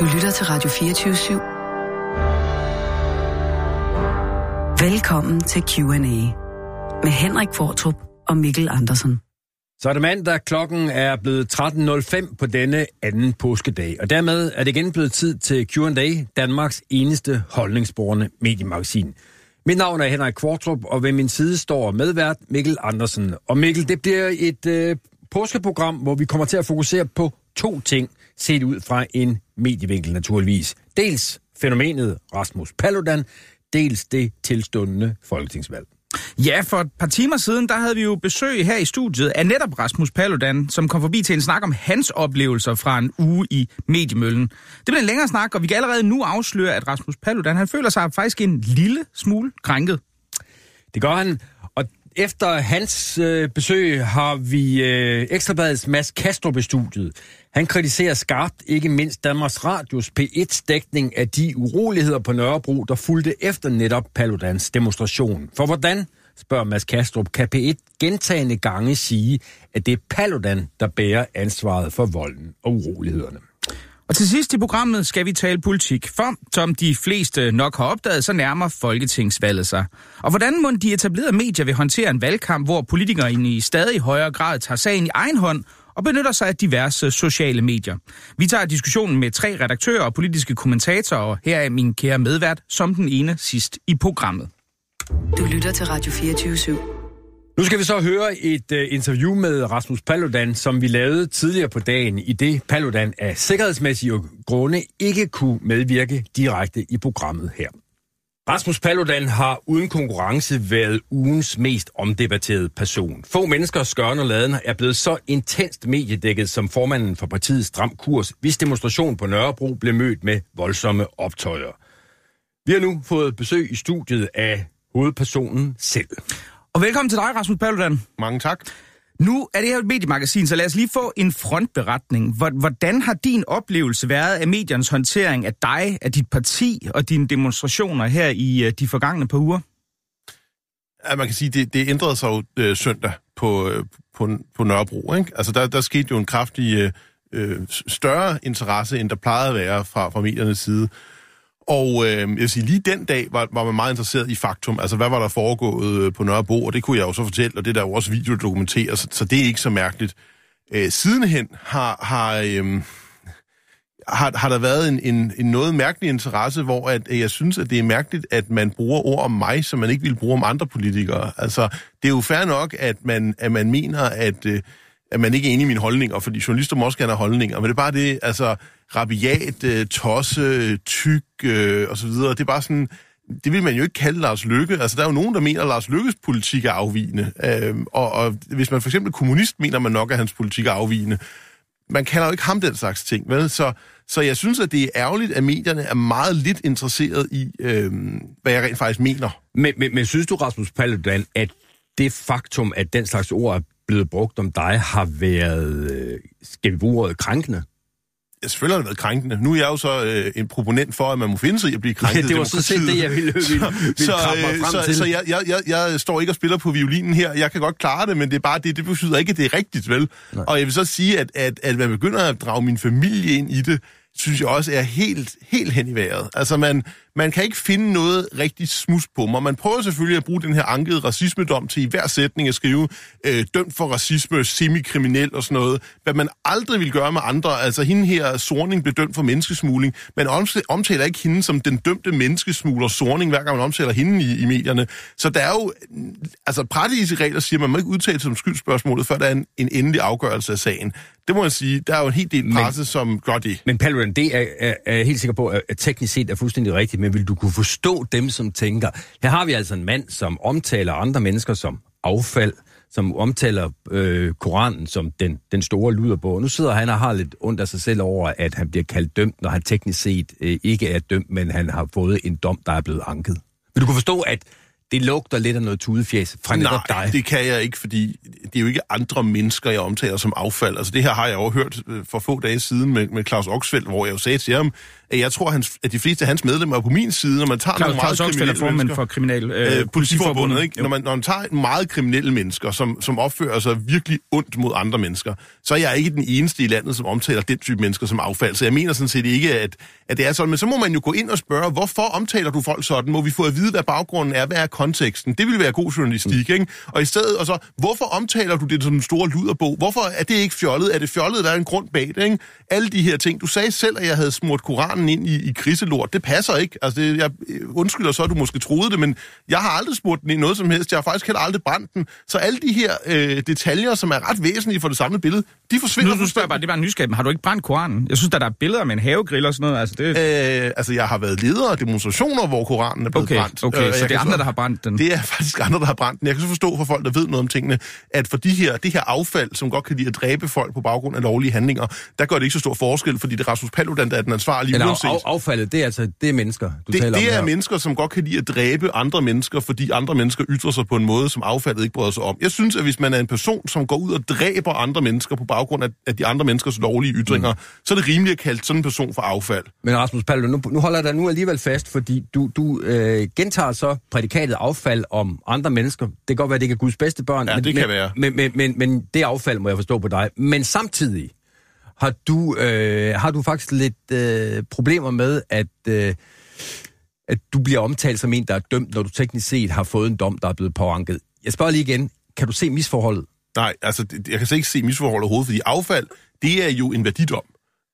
Du lytter til Radio 24 /7. Velkommen til Q&A med Henrik Fortrup og Mikkel Andersen. Så er det mandag, klokken er blevet 13.05 på denne anden påskedag, og dermed er det igen blevet tid til Q&A, Danmarks eneste holdningsborende mediemagasin. Mit navn er Henrik Kvartrup, og ved min side står medvært Mikkel Andersen. Og Mikkel, det bliver et øh, påskeprogram, hvor vi kommer til at fokusere på to ting, set ud fra en medievinkel naturligvis. Dels fænomenet Rasmus Paludan, dels det tilstundende folketingsvalg. Ja, for et par timer siden, der havde vi jo besøg her i studiet af netop Rasmus Paludan, som kom forbi til en snak om hans oplevelser fra en uge i Mediemøllen. Det blev en længere snak, og vi kan allerede nu afsløre, at Rasmus Paludan, han føler sig faktisk en lille smule krænket. Det gør han, og efter hans øh, besøg har vi øh, Ekstrabladets Mads Kastrup i studiet. Han kritiserer skarpt ikke mindst Danmarks Radios P1's dækning af de uroligheder på Nørrebro, der fulgte efter netop Paludans demonstration. For hvordan, spørger Mads Kastrup, kan P1 gentagende gange sige, at det er Paludan, der bærer ansvaret for volden og urolighederne? Og til sidst i programmet skal vi tale politik, for som de fleste nok har opdaget, så nærmer folketingsvalget sig. Og hvordan må de etablerede medier vil håndtere en valgkamp, hvor politikere i stadig højere grad tager sagen i egen hånd og benytter sig af diverse sociale medier. Vi tager diskussionen med tre redaktører og politiske kommentatorer, og her er min kære medvært som den ene sidst i programmet. Du lytter til Radio 24 /7. Nu skal vi så høre et uh, interview med Rasmus Paludan, som vi lavede tidligere på dagen, i det Paludan af sikkerhedsmæssige grunde ikke kunne medvirke direkte i programmet her. Rasmus Paludan har uden konkurrence været ugens mest omdebatterede person. Få mennesker skørne og laden er blevet så intenst mediedækket som formanden for partiets Stram Kurs, hvis demonstration på Nørrebro blev mødt med voldsomme optøjer. Vi har nu fået besøg i studiet af hovedpersonen selv. Og velkommen til dig, Rasmus Paludan. Mange tak. Nu er det her et mediemagasin, så lad os lige få en frontberetning. Hvordan har din oplevelse været af mediernes håndtering af dig, af dit parti og dine demonstrationer her i øh, de forgangne par uger? Ja, man kan sige, det, det ændrede sig jo øh, søndag på, øh, på, på Nørrebro. Ikke? Altså, der, der skete jo en kraftig øh, øh større interesse, end der plejede at være fra, fra mediernes side. Og øh, jeg vil sige, lige den dag var, var man meget interesseret i faktum. Altså, hvad var der foregået øh, på Nørrebro? Og det kunne jeg jo så fortælle, og det er der jo også video, dokumenteret, så, så det er ikke så mærkeligt. Øh, sidenhen har, har, øh, har, har der været en, en, en noget mærkelig interesse, hvor at, øh, jeg synes, at det er mærkeligt, at man bruger ord om mig, som man ikke vil bruge om andre politikere. Altså, det er jo fair nok, at man, at man mener, at... Øh, at man ikke er enig i mine holdninger, fordi journalister må også gerne have holdninger, men det er bare det, altså rabiat, øh, tosse, tyk øh, og så videre. Det er bare sådan, det vil man jo ikke kalde Lars Lykke. Altså, der er jo nogen, der mener, at Lars Lykkes politik er afvigende. Øh, og, og hvis man for eksempel kommunist, mener man nok, at hans politik er afvigende. Man kalder jo ikke ham den slags ting, vel? Så, så jeg synes, at det er ærgerligt, at medierne er meget lidt interesseret i, øh, hvad jeg rent faktisk mener. Men, men, men synes du, Rasmus Paludan, at det faktum, at den slags ord er blevet brugt om dig, har været, øh, skal vi bruge ordet, krænkende? Ja, selvfølgelig har det været krænkende. Nu er jeg jo så øh, en proponent for, at man må finde sig i at blive krænket. Ja, det var så set det, jeg ville, ville, ville så, mig frem så, til. Så jeg, jeg, jeg, jeg står ikke og spiller på violinen her. Jeg kan godt klare det, men det er bare det, det betyder ikke, at det er rigtigt, vel? Nej. Og jeg vil så sige, at, at, at man begynder at drage min familie ind i det, synes jeg også er helt, helt hen i vejret. Altså, man, man kan ikke finde noget rigtig smus på mig. Man prøver selvfølgelig at bruge den her ankede racismedom til i hver sætning at skrive øh, dømt for racisme, semikriminel og sådan noget. Hvad man aldrig vil gøre med andre. Altså, hende her, Sorning, blev dømt for menneskesmugling. Man omtaler ikke hende som den dømte menneskesmugler Sorning, hver gang man omtaler hende i, i medierne. Så der er jo... Altså, praktiske regler siger, at man må ikke udtale sig om skyldspørgsmålet, før der er en, en endelig afgørelse af sagen. Det må jeg sige. Der er jo en helt del presse, men, som gør det. Men Paludan, det er, er, er jeg helt sikker på, at teknisk set er fuldstændig rigtigt men vil du kunne forstå dem, som tænker, her har vi altså en mand, som omtaler andre mennesker som affald, som omtaler øh, Koranen som den, den store luderbog. Nu sidder han og har lidt ondt af sig selv over, at han bliver kaldt dømt, når han teknisk set øh, ikke er dømt, men han har fået en dom, der er blevet anket. Vil du kunne forstå, at det lugter lidt af noget tudefjæs fra Nej, dig. det kan jeg ikke, fordi det er jo ikke andre mennesker, jeg omtaler som affald. Altså det her har jeg jo hørt øh, for få dage siden med, med Claus Oxfeldt, hvor jeg jo sagde til ham, jeg tror, hans, at de fleste af hans medlemmer er på min side, når man tager Claus, nogle meget kriminelle formand mennesker. for kriminal, Øh, øh, politiforbundet, ikke? Jo. Når man, når man tager meget kriminelle mennesker, som, som opfører sig virkelig ondt mod andre mennesker, så er jeg ikke den eneste i landet, som omtaler den type mennesker som affald. Så jeg mener sådan set ikke, at, at det er sådan. Men så må man jo gå ind og spørge, hvorfor omtaler du folk sådan? Må vi få at vide, hvad baggrunden er? Hvad er konteksten? Det vil være god journalistik, ikke? Og i stedet, og så, hvorfor omtaler du det som en stor luderbog? Hvorfor er det ikke fjollet? Er det fjollet, der er en grund bag det, ikke? Alle de her ting. Du sagde selv, at jeg havde smurt Koranen ind i, i kriselort. Det passer ikke. Altså, det, jeg undskylder så, at du måske troede det, men jeg har aldrig smurt den i noget som helst. Jeg har faktisk heller aldrig brændt den. Så alle de her øh, detaljer, som er ret væsentlige for det samlede billede, de forsvinder Nu, nu spørger bare, det er bare nysgerrig, men har du ikke brændt Koranen? Jeg synes, der er billeder med en havegrill og sådan noget. Altså, det, Øh, altså, jeg har været leder af demonstrationer, hvor Koranen er blevet okay, brændt. okay, Øh, så det er andre, så- der har brændt den. Det er faktisk andre, der har brændt den. Jeg kan så forstå for folk, der ved noget om tingene, at for de her, det her affald, som godt kan lide at dræbe folk på baggrund af lovlige handlinger, der gør det ikke så stor forskel, fordi det er Rasmus Paludan, der er den ansvarlige, Uanset. af, affaldet, det er altså det er mennesker, du Det, taler om det er mennesker, som godt kan lide at dræbe andre mennesker, fordi andre mennesker ytrer sig på en måde, som affaldet ikke bryder sig om. Jeg synes, at hvis man er en person, som går ud og dræber andre mennesker på baggrund af, af de andre menneskers lovlige ytringer, mm. så er det rimeligt at kalde sådan en person for affald. Men Rasmus Paludan, nu, nu holder jeg dig nu alligevel fast, fordi du, du øh, gentager så prædikatet affald om andre mennesker. Det kan godt være, det ikke er Guds bedste børn. Ja, men, det kan men, være. Men, men, men, men det affald må jeg forstå på dig. Men samtidig har du, øh, har du faktisk lidt øh, problemer med, at, øh, at du bliver omtalt som en, der er dømt, når du teknisk set har fået en dom, der er blevet påanket. Jeg spørger lige igen, kan du se misforholdet? Nej, altså, jeg kan slet ikke se misforhold overhovedet, fordi affald, det er jo en værdidom,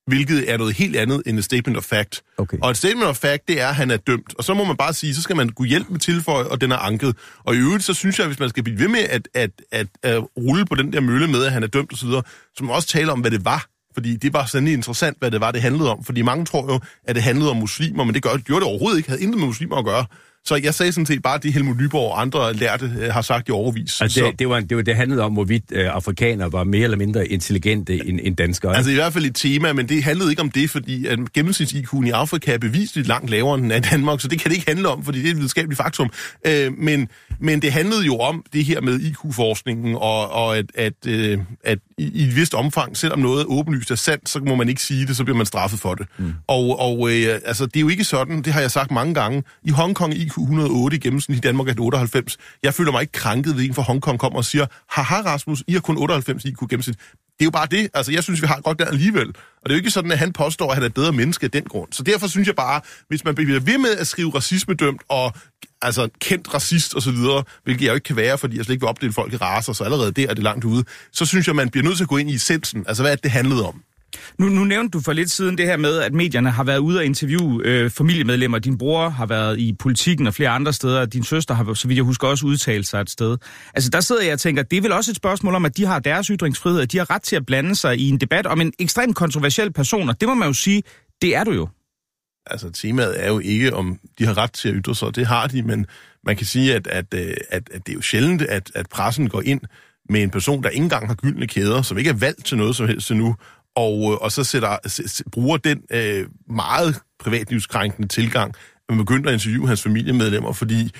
hvilket er noget helt andet end et statement of fact. Okay. Og et statement of fact, det er, at han er dømt. Og så må man bare sige, så skal man kunne hjælpe med tilføje, og den er anket. Og i øvrigt, så synes jeg, hvis man skal blive ved med at, at, at, at rulle på den der mølle med, at han er dømt osv., så må man også tale om, hvad det var. Fordi det var sådan interessant, hvad det var, det handlede om. Fordi mange tror jo, at det handlede om muslimer, men det gør, gjorde det overhovedet ikke. Det havde intet med muslimer at gøre. Så jeg sagde sådan set bare det, Helmut Nyborg og andre lærte øh, har sagt i overvis. Altså, så, det, det, var, det, var, det handlede om, hvorvidt øh, afrikanere var mere eller mindre intelligente end, end danskere. Altså i hvert fald et tema, men det handlede ikke om det, fordi at gennemsnits-IQ'en i Afrika er bevisligt langt lavere end i Danmark, så det kan det ikke handle om, fordi det er et videnskabeligt faktum. Øh, men, men det handlede jo om det her med IQ-forskningen, og, og at, at, øh, at i, i et vist omfang, selvom noget åbenlyst er sandt, så må man ikke sige det, så bliver man straffet for det. Mm. Og, og øh, altså, det er jo ikke sådan, det har jeg sagt mange gange. I Hongkong 108, i gennemsnit i Danmark er det 98. Jeg føler mig ikke krænket ved en fra Hongkong kommer og siger, haha Rasmus, I har kun 98 IQ gennemsnit. Det er jo bare det. Altså, jeg synes, vi har godt der alligevel. Og det er jo ikke sådan, at han påstår, at han er et bedre menneske af den grund. Så derfor synes jeg bare, hvis man bliver ved med at skrive racismedømt og altså kendt racist og så videre, hvilket jeg jo ikke kan være, fordi jeg slet ikke vil opdele folk i raser, så allerede der er det langt ude, så synes jeg, man bliver nødt til at gå ind i essensen. Altså, hvad er det, det handlede om? Nu, nu nævnte du for lidt siden det her med, at medierne har været ude og interviewe øh, familiemedlemmer. Din bror har været i politikken og flere andre steder. Din søster har, så vidt jeg husker, også udtalt sig et sted. Altså der sidder jeg og tænker, det er vel også et spørgsmål om, at de har deres ytringsfrihed, at de har ret til at blande sig i en debat om en ekstremt kontroversiel person. Og det må man jo sige, det er du jo. Altså, temaet er jo ikke, om de har ret til at ytre sig. Det har de, men man kan sige, at, at, øh, at, at det er jo sjældent, at, at pressen går ind med en person, der ikke engang har gyldne kæder, som ikke er valgt til noget som helst endnu, og, øh, og så sætter, bruger den øh, meget privatlivskrænkende tilgang, at man begynder at interviewe hans familiemedlemmer, fordi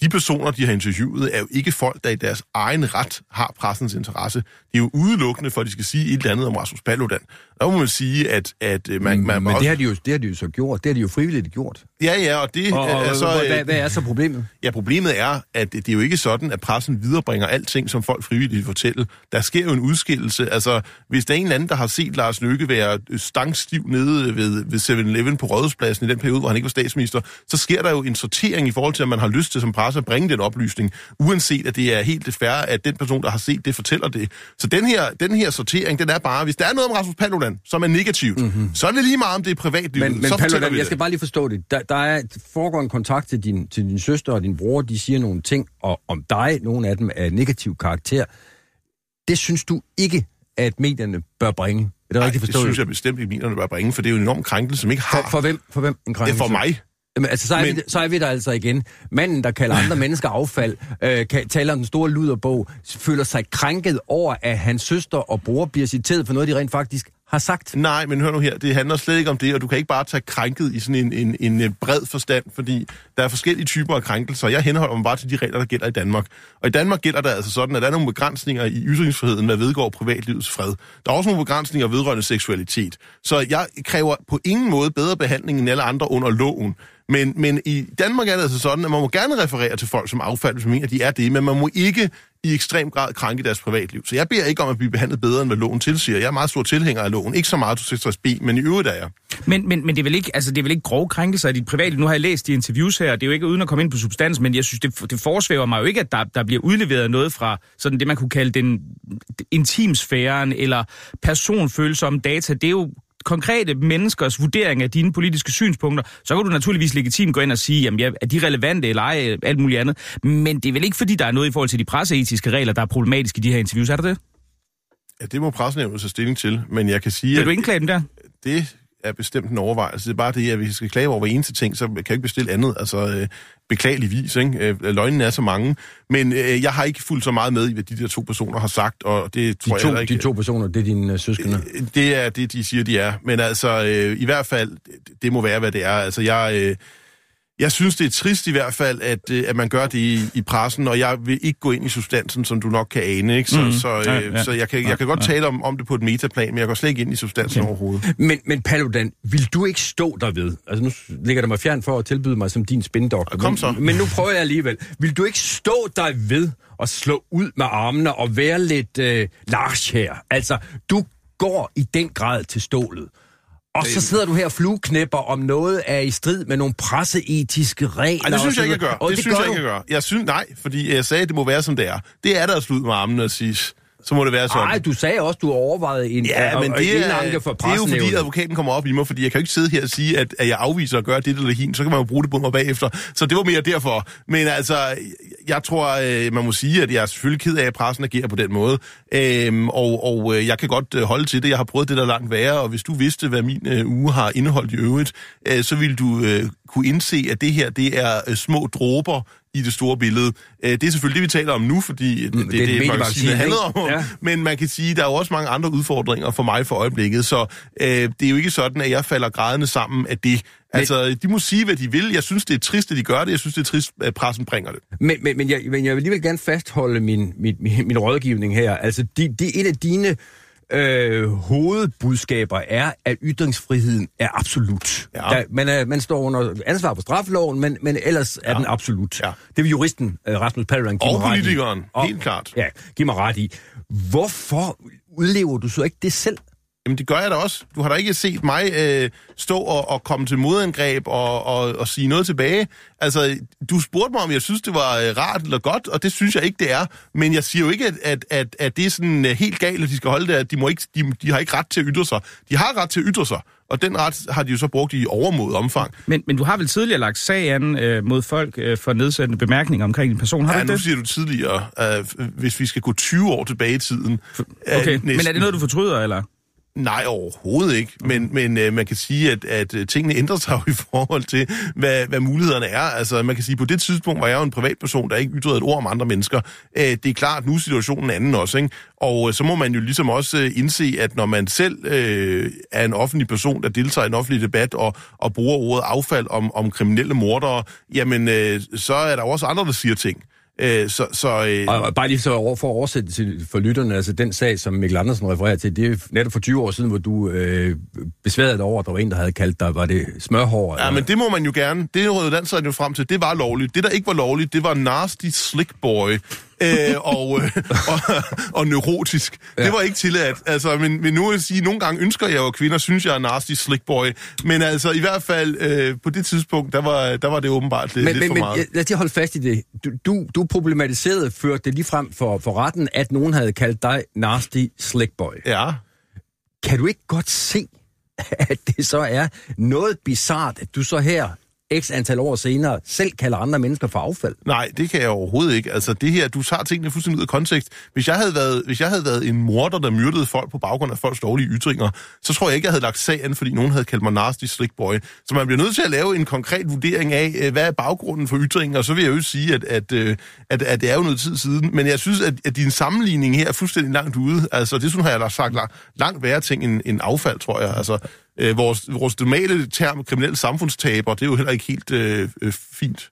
de personer, de har interviewet, er jo ikke folk, der i deres egen ret har pressens interesse. Det er jo udelukkende for, at de skal sige et eller andet om Rasmus Paludan. Der må man sige, at, at øh, man, man men også... det har, de jo, det har de jo så gjort. Det har de jo frivilligt gjort. Ja, ja, og det Og, og er så... hvad, øh, hvad er så problemet? Ja, problemet er, at det er jo ikke sådan, at pressen viderebringer alting, som folk frivilligt fortæller. Der sker jo en udskillelse. Altså, hvis der er en eller anden, der har set Lars Løkke være stangstiv nede ved, ved 7-Eleven på Rådhuspladsen i den periode, hvor han ikke var statsminister, så sker der jo en sortering i forhold til, at man har lyst til som presse at bringe den oplysning, uanset at det er helt det færre, at den person, der har set det, fortæller det. Så den her, den her sortering, den er bare, hvis der er noget om Rasmus Paludan, som er negativt, mm-hmm. så er det lige meget om det er privatlivet. Men, men så Paludan, jeg skal bare lige forstå det. Der, der er, foregår en kontakt til din, til din søster og din bror. De siger nogle ting og, om dig. Nogle af dem er negativ karakter. Det synes du ikke, at medierne bør bringe. Er det rigtigt det forstået? synes jeg bestemt ikke, medierne bør bringe, for det er jo en enorm krænkelse, som ikke har... For, for hvem? For hvem en det er krænkelse? for mig. Jamen, altså, så er, Men- vi, så er vi der altså igen. Manden, der kalder andre mennesker affald, øh, kan, taler om den store luderbog, føler sig krænket over, at hans søster og bror bliver citeret for noget, de rent faktisk har sagt? Nej, men hør nu her, det handler slet ikke om det, og du kan ikke bare tage krænket i sådan en, en, en øh, bred forstand, fordi der er forskellige typer af krænkelser. Jeg henholder mig bare til de regler, der gælder i Danmark. Og i Danmark gælder der altså sådan, at der er nogle begrænsninger i ytringsfriheden, hvad vedgår privatlivets fred. Der er også nogle begrænsninger vedrørende seksualitet. Så jeg kræver på ingen måde bedre behandling end alle andre under loven. Men, men i Danmark er det altså sådan, at man må gerne referere til folk som affald, hvis man mener, at de er det, men man må ikke i ekstrem grad krænke deres privatliv. Så jeg beder ikke om at blive behandlet bedre, end hvad loven tilsiger. Jeg er meget stor tilhænger af loven. Ikke så meget 266b, men i øvrigt er jeg. Men, men, men det, er vel ikke, altså, det er vel ikke grove krænkelser af dit privatliv? Nu har jeg læst de interviews her, det er jo ikke uden at komme ind på substans, men jeg synes, det, det forsvæver mig jo ikke, at der, der bliver udleveret noget fra sådan det, man kunne kalde den intimsfæren eller personfølsomme data. Det er jo konkrete menneskers vurdering af dine politiske synspunkter, så kan du naturligvis legitimt gå ind og sige, jamen ja, er de relevante eller ej, alt muligt andet. Men det er vel ikke, fordi der er noget i forhold til de presseetiske regler, der er problematiske i de her interviews, er det det? Ja, det må pressenævnet tage stilling til, men jeg kan sige, Vil du indklage dem der? det er bestemt en overvejelse. Det er bare det, at hvis vi skal klage over hver eneste ting, så kan jeg ikke bestille andet. Altså, øh, beklageligvis, ikke? Øh, løgnene er så mange. Men øh, jeg har ikke fulgt så meget med i, hvad de der to personer har sagt, og det tror De to, jeg ikke... de to personer, det er dine uh, søskende. Øh, Det er det, de siger, de er. Men altså, øh, i hvert fald, det, det må være, hvad det er. Altså, jeg... Øh, jeg synes, det er trist i hvert fald, at, øh, at man gør det i, i pressen, og jeg vil ikke gå ind i substansen, som du nok kan ane. Ikke? Så, mm. så, øh, Ja, ja, så jeg kan, jeg kan godt Ja. tale om, om det på et metaplan, men jeg går slet ikke ind i substansen okay. overhovedet. Men, men Paludan, vil du ikke stå der ved? Altså nu ligger der mig fjern for at tilbyde mig som din spindoktor. Kom men, så. Men nu prøver jeg alligevel. Vil du ikke stå der ved at slå ud med armene og være lidt øh, Lars her? Altså, du går i den grad til stålet. Og så sidder du her og flueknæpper om noget er i strid med nogle presseetiske regler. Ej, det synes jeg ikke, jeg gør. Og Det, det synes gør jeg ikke, jeg gør. Jeg synes, nej, fordi jeg sagde, at det må være, som det er. Det er der at slutte med armene og sige, så må det være sådan. Nej, du sagde også, du overvejede en, Ja, men det en er, anke for det er jo fordi, advokaten kommer op i mig, fordi jeg kan jo ikke sidde her og sige, at, at jeg afviser at gøre det eller hin, så kan man jo bruge det på mig bagefter. Så det var mere derfor. Men altså, jeg tror, øh, man må sige, at jeg er selvfølgelig ked af, at pressen agerer på den måde. Øhm, og og øh, jeg kan godt øh, holde til det. Jeg har prøvet det der langt værre, og hvis du vidste, hvad min øh, uge har indeholdt i øvrigt, øh, så ville du øh, kunne indse, at det her, det er øh, små dråber i det store billede. Øh, det er selvfølgelig det, vi taler om nu, fordi det, det, det er det, det magasinet handler om. Ja. Men man kan sige, at der er jo også mange andre udfordringer for mig for øjeblikket, så øh, det er jo ikke sådan, at jeg falder grædende sammen af det. Altså, de må sige, hvad de vil. Jeg synes, det er trist, at de gør det. Jeg synes, det er trist, at pressen bringer det. Men, men, men, jeg, men jeg vil alligevel gerne fastholde min, min, min, min rådgivning her. Altså, de, de, et af dine øh, hovedbudskaber er, at ytringsfriheden er absolut. Ja. Der, man, er, man står under ansvar for straffeloven, men, men ellers er Ja. den absolut. Ja. Det vil juristen øh, Rasmus Paludan give Og mig ret i. politikeren, helt klart. Ja, giv mig ret i. Hvorfor udlever du så ikke det selv? Jamen, det gør jeg da også. Du har da ikke set mig øh, stå og, og komme til modangreb og, og, og sige noget tilbage. Altså, du spurgte mig, om jeg synes, det var øh, rart eller godt, og det synes jeg ikke, det er. Men jeg siger jo ikke, at, at, at, at det er sådan øh, helt galt, at de skal holde det, at de, må ikke, de, de har ikke ret til at ytre sig. De har ret til at ytre sig, og den ret har de jo så brugt i overmod omfang. Men, men du har vel tidligere lagt sag an øh, mod folk øh, for nedsættende bemærkninger omkring din person, har du Ja, ikke nu det? siger du tidligere, øh, hvis vi skal gå 20 år tilbage i tiden. Okay, øh, men er det noget, du fortryder, eller? Nej, overhovedet ikke. Men, men øh, man kan sige, at, at øh, tingene ændrer sig jo i forhold til, hvad, hvad mulighederne er. Altså, man kan sige, på det tidspunkt var jeg jo en privatperson, der ikke ytrede et ord om andre mennesker. Øh, det er klart, nu er situationen anden også, ikke? Og øh, så må man jo ligesom også øh, indse, at når man selv øh, er en offentlig person, der deltager i en offentlig debat og, og bruger ordet affald om, om kriminelle mordere, jamen, øh, så er der jo også andre, der siger ting. Øh, så, så, øh, Og, bare lige så over, for at oversætte til, for lytterne, altså den sag, som Mikkel Andersen refererer til, det er netop for 20 år siden, hvor du øh, besværede dig over, at der var en, der havde kaldt dig, var det smørhår? Ja, men det må man jo gerne. Det rådede danser jo frem til. Det var lovligt. Det, der ikke var lovligt, det var nasty slick boy. Øh, og, øh, og, og neurotisk. Ja. Det var ikke tilladt. Altså, men, men nu vil jeg sige, nogle gange ønsker jeg jo, at kvinder synes, jeg er nasty slick boy. Men altså, i hvert fald øh, på det tidspunkt, der var, der var det åbenbart lidt, men, lidt men, for men meget. ja, lad os lige holde fast i det. Du, du, du problematiserede, førte det lige frem for, for retten, at nogen havde kaldt dig nasty slickboy. Ja. Kan du ikke godt se, at det så er noget bizart, at du så her x antal år senere selv kalder andre mennesker for affald. Nej, det kan jeg overhovedet ikke. Altså det her, du tager tingene fuldstændig ud af kontekst. Hvis jeg havde været, hvis jeg havde været en morder, der myrdede folk på baggrund af folks dårlige ytringer, så tror jeg ikke, jeg havde lagt sagen, fordi nogen havde kaldt mig nasty slickboy. Så man bliver nødt til at lave en konkret vurdering af, øh, hvad er baggrunden for ytringer, og så vil jeg jo sige, at, at, øh, at, at det er jo noget tid siden. Men jeg synes, at, at din sammenligning her er fuldstændig langt ude. Altså det synes har jeg sagt langt værre ting end, end affald, tror jeg. Altså øh, vores, vores normale term, kriminelle samfundstaber, det er jo heller ikke helt øh, øh, fint.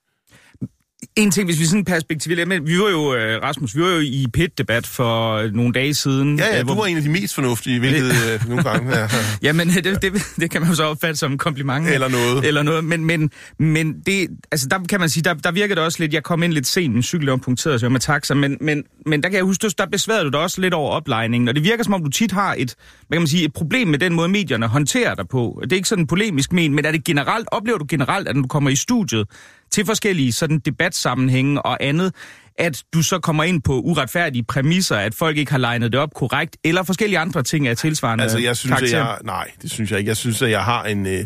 En ting, hvis vi sådan perspektiverer, men vi var jo, øh, Rasmus, vi var jo i PIT-debat for nogle dage siden. Ja, ja, øh, du var en af de mest fornuftige, hvilket øh, nogle gange... Ja. Jamen, det, det, det kan man jo så opfatte som en kompliment. Eller noget. Eller noget, men, men, men det, altså der kan man sige, der, der virker det også lidt, jeg kom ind lidt sent, min cykel var punkteret, så jeg med taxa, men, men, men der kan jeg huske, der besværede du dig også lidt over oplejningen, og det virker som om, du tit har et, hvad kan man sige, et problem med den måde, medierne håndterer dig på. Det er ikke sådan polemisk men, men er det generelt, oplever du generelt, at når du kommer i studiet, til forskellige sådan debatsammenhænge og andet, at du så kommer ind på uretfærdige præmisser, at folk ikke har legnet det op korrekt, eller forskellige andre ting af tilsvarende Altså, jeg synes, karakter. at jeg... Nej, det synes jeg ikke. Jeg synes, at jeg har en... Øh,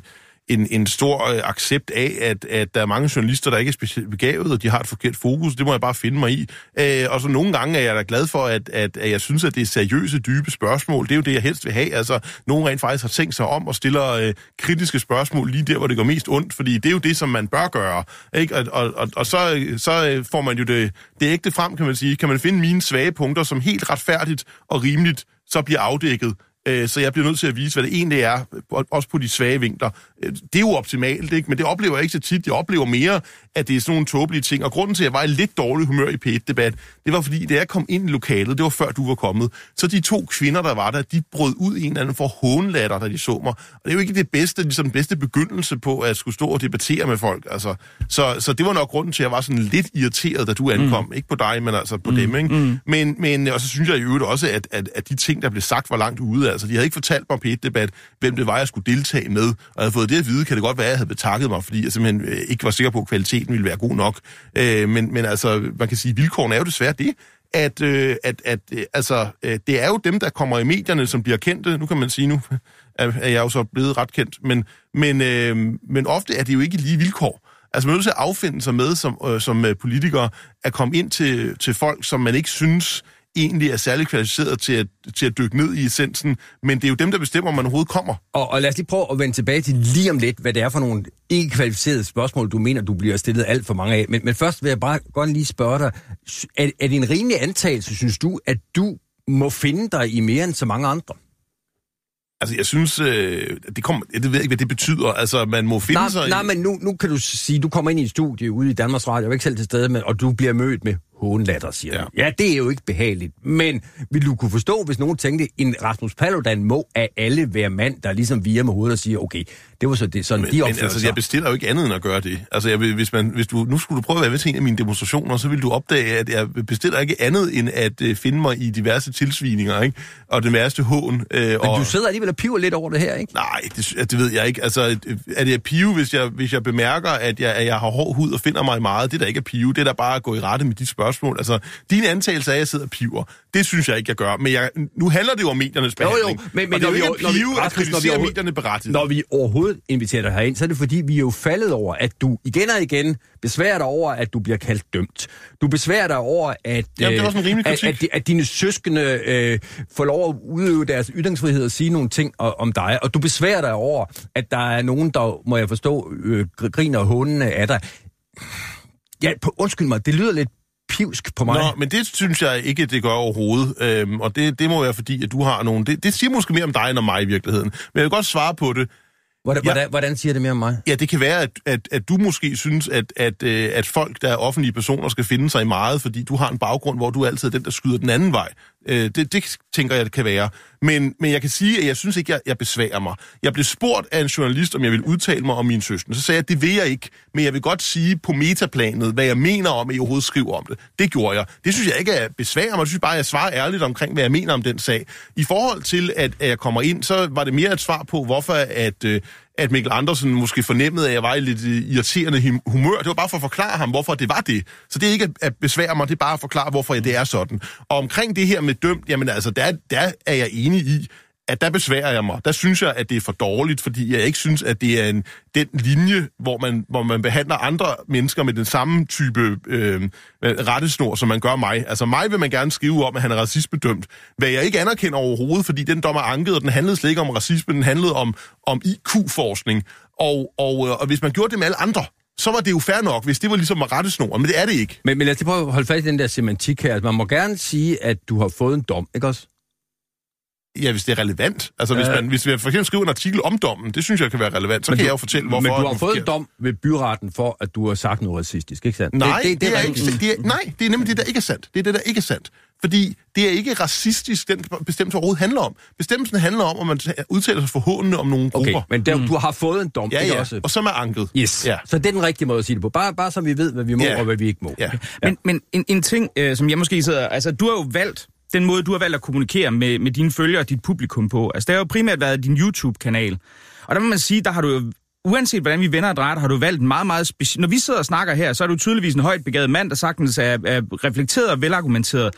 en, en stor øh, accept af, at, at der er mange journalister, der ikke er specielt begavet, og de har et forkert fokus. Det må jeg bare finde mig i. Øh, og så nogle gange er jeg da glad for, at, at, at jeg synes, at det er seriøse, dybe spørgsmål. Det er jo det, jeg helst vil have. Altså, nogen rent faktisk har tænkt sig om og stiller øh, kritiske spørgsmål lige der, hvor det går mest ondt, fordi det er jo det, som man bør gøre. Ikke? Og, og, og, og så, så øh, får man jo det, det ægte frem, kan man sige. Kan man finde mine svage punkter, som helt retfærdigt og rimeligt så bliver afdækket, Øh, så jeg bliver nødt til at vise, hvad det egentlig er, også på de svage vinkler. Øh, det er jo optimalt, ikke? men det oplever jeg ikke så tit. Jeg oplever mere, at det er sådan nogle tåbelige ting. Og grunden til, at jeg var i lidt dårlig humør i P1-debat, det var fordi, da jeg kom ind i lokalet, det var før du var kommet, så de to kvinder, der var der, de brød ud i en eller anden for hånlatter, da de så mig. Og det er jo ikke det bedste, ligesom den bedste begyndelse på at skulle stå og debattere med folk. Altså, så, så det var nok grunden til, at jeg var sådan lidt irriteret, da du ankom. Mm. Ikke på dig, men altså på mm. dem. Ikke? Mm. Men, men, og så synes jeg i øvrigt også, at, at, at de ting, der blev sagt, var langt ude. Altså, de havde ikke fortalt mig på et debat, hvem det var, jeg skulle deltage med. Og jeg havde fået det at vide, kan det godt være, at jeg havde betakket mig, fordi jeg simpelthen øh, ikke var sikker på, at kvaliteten ville være god nok. Øh, men, men altså, man kan sige, vilkårene er jo desværre det, at, øh, at, at øh, altså, øh, det er jo dem, der kommer i medierne, som bliver kendte. Nu kan man sige, nu er, er jeg jo så blevet ret kendt, men, men, øh, men ofte er det jo ikke lige vilkår. Altså man er nødt til at affinde sig med som, øh, som øh, politiker at komme ind til, til folk, som man ikke synes egentlig er særlig kvalificeret til at, til at dykke ned i essensen, men det er jo dem, der bestemmer, om man overhovedet kommer. Og, og lad os lige prøve at vende tilbage til lige om lidt, hvad det er for nogle ikke kvalificerede spørgsmål, du mener, du bliver stillet alt for mange af. Men, men først vil jeg bare godt lige spørge dig, er, er det en rimelig antagelse, synes du, at du må finde dig i mere end så mange andre? Altså, jeg synes, øh, det, kommer, jeg ved ikke, hvad det betyder. Altså, man må finde nej, sig... Nej, men nu, nu kan du sige, du kommer ind i et studie ude i Danmarks Radio, jeg er ikke selv til stede, men, og du bliver mødt med hånlatter, siger ja. ja, det er jo ikke behageligt. Men vil du kunne forstå, hvis nogen tænkte, en Rasmus Paludan må af alle være mand, der ligesom via med hovedet og siger, okay, det var så det, sådan men, de men altså, jeg bestiller jo ikke andet end at gøre det. Altså, jeg, hvis, man, hvis du, nu skulle du prøve at være med til en af mine demonstrationer, så vil du opdage, at jeg bestiller ikke andet end at uh, finde mig i diverse tilsvininger, ikke? Og det værste hån. Uh, men og... du sidder alligevel og piver lidt over det her, ikke? Nej, det, det ved jeg ikke. Altså, er det at pive, hvis jeg, hvis jeg bemærker, at jeg, at jeg har hård hud og finder mig meget? Det der ikke er pive, det er der bare at gå i rette med de spørgsmål. Altså, din antagelse af, at jeg sidder og piver, det synes jeg ikke, jeg gør. Men jeg, nu handler det jo om mediernes behandling. Jo, jo, men, men og jo ikke når vi, pive når vi, medierne berettiget. Når vi overhovedet inviterer dig herind, så er det fordi, vi er jo faldet over, at du igen og igen besværer dig over, at du bliver kaldt dømt. Du besværer dig over, at, Jamen, rimelig at, at, at dine søskende øh, får lov at udøve deres ytringsfrihed og sige nogle ting om dig. Og du besværer dig over, at der er nogen, der, må jeg forstå, øh, griner hånene af dig. Ja, på, undskyld mig, det lyder lidt pivsk på mig. Nå, men det synes jeg ikke, det gør overhovedet. Øhm, og det, det må være fordi, at du har nogen... Det, det siger måske mere om dig end om mig i virkeligheden. Men jeg vil godt svare på det. Hvordan, ja. hvordan, hvordan siger det mere om mig? Ja, det kan være, at, at, at du måske synes, at, at, øh, at folk, der er offentlige personer, skal finde sig i meget, fordi du har en baggrund, hvor du er altid den, der skyder den anden vej. Øh, det, det tænker jeg, det kan være. Men, men jeg kan sige, at jeg synes ikke, jeg, jeg besværer mig. Jeg blev spurgt af en journalist, om jeg vil udtale mig om min søster. Så sagde jeg, at det vil jeg ikke, men jeg vil godt sige på metaplanet, hvad jeg mener om, at I overhovedet skriver om det. Det gjorde jeg. Det synes jeg ikke er besværer mig. Jeg synes bare, at jeg svarer ærligt omkring, hvad jeg mener om den sag. I forhold til, at, at jeg kommer ind, så var det mere et svar på, hvorfor at, øh, at Mikkel Andersen måske fornemmede, at jeg var i lidt øh, irriterende humør. Det var bare for at forklare ham, hvorfor det var det. Så det er ikke at besvære mig, det er bare at forklare, hvorfor det er sådan. Og omkring det her med dømt, jamen altså, der, der er jeg enig i, at der besværer jeg mig. Der synes jeg, at det er for dårligt, fordi jeg ikke synes, at det er en, den linje, hvor man, hvor man behandler andre mennesker med den samme type øh, rettesnor, som man gør mig. Altså mig vil man gerne skrive om, at han er racismedømt. Hvad jeg ikke anerkender overhovedet, fordi den dom er anket, og den handlede slet ikke om racisme, den handlede om, om IQ-forskning. Og, og, øh, og hvis man gjorde det med alle andre, så var det jo fair nok, hvis det var ligesom rettesnor, men det er det ikke. Men, men lad os lige prøve at holde fast i den der semantik her. Altså, man må gerne sige, at du har fået en dom, ikke også? Ja, hvis det er relevant. Altså, hvis, man, hvis vi for eksempel skriver en artikel om dommen, det synes jeg kan være relevant, så men kan du, jeg jo fortælle, hvorfor... Men du har fået en dom ved byretten for, at du har sagt noget racistisk, ikke sandt? Nej, det, det, det, er, ikke, det er, nej, det er nemlig det, der ikke er sandt. Det er det, der ikke er sandt. Fordi det er ikke racistisk, den bestemmelse overhovedet handler om. Bestemmelsen handler om, at man udtaler sig forhåndende om nogle grupper. Okay, men der, mm. du har fået en dom, ja, ja. også? og så er anket. Yes, ja. så det er den rigtige måde at sige det på. Bare, bare så vi ved, hvad vi må Ja. og hvad vi ikke må. Ja. Men, men en, en ting, øh, som jeg måske sidder... Altså, du har jo valgt den måde, du har valgt at kommunikere med, med dine følgere og dit publikum på. Altså, det har jo primært været din YouTube-kanal. Og der må man sige, der har du jo uanset hvordan vi vender og drejer, har du valgt en meget, meget speciel... Når vi sidder og snakker her, så er du tydeligvis en højt begavet mand, der sagtens er, er reflekteret og velargumenteret.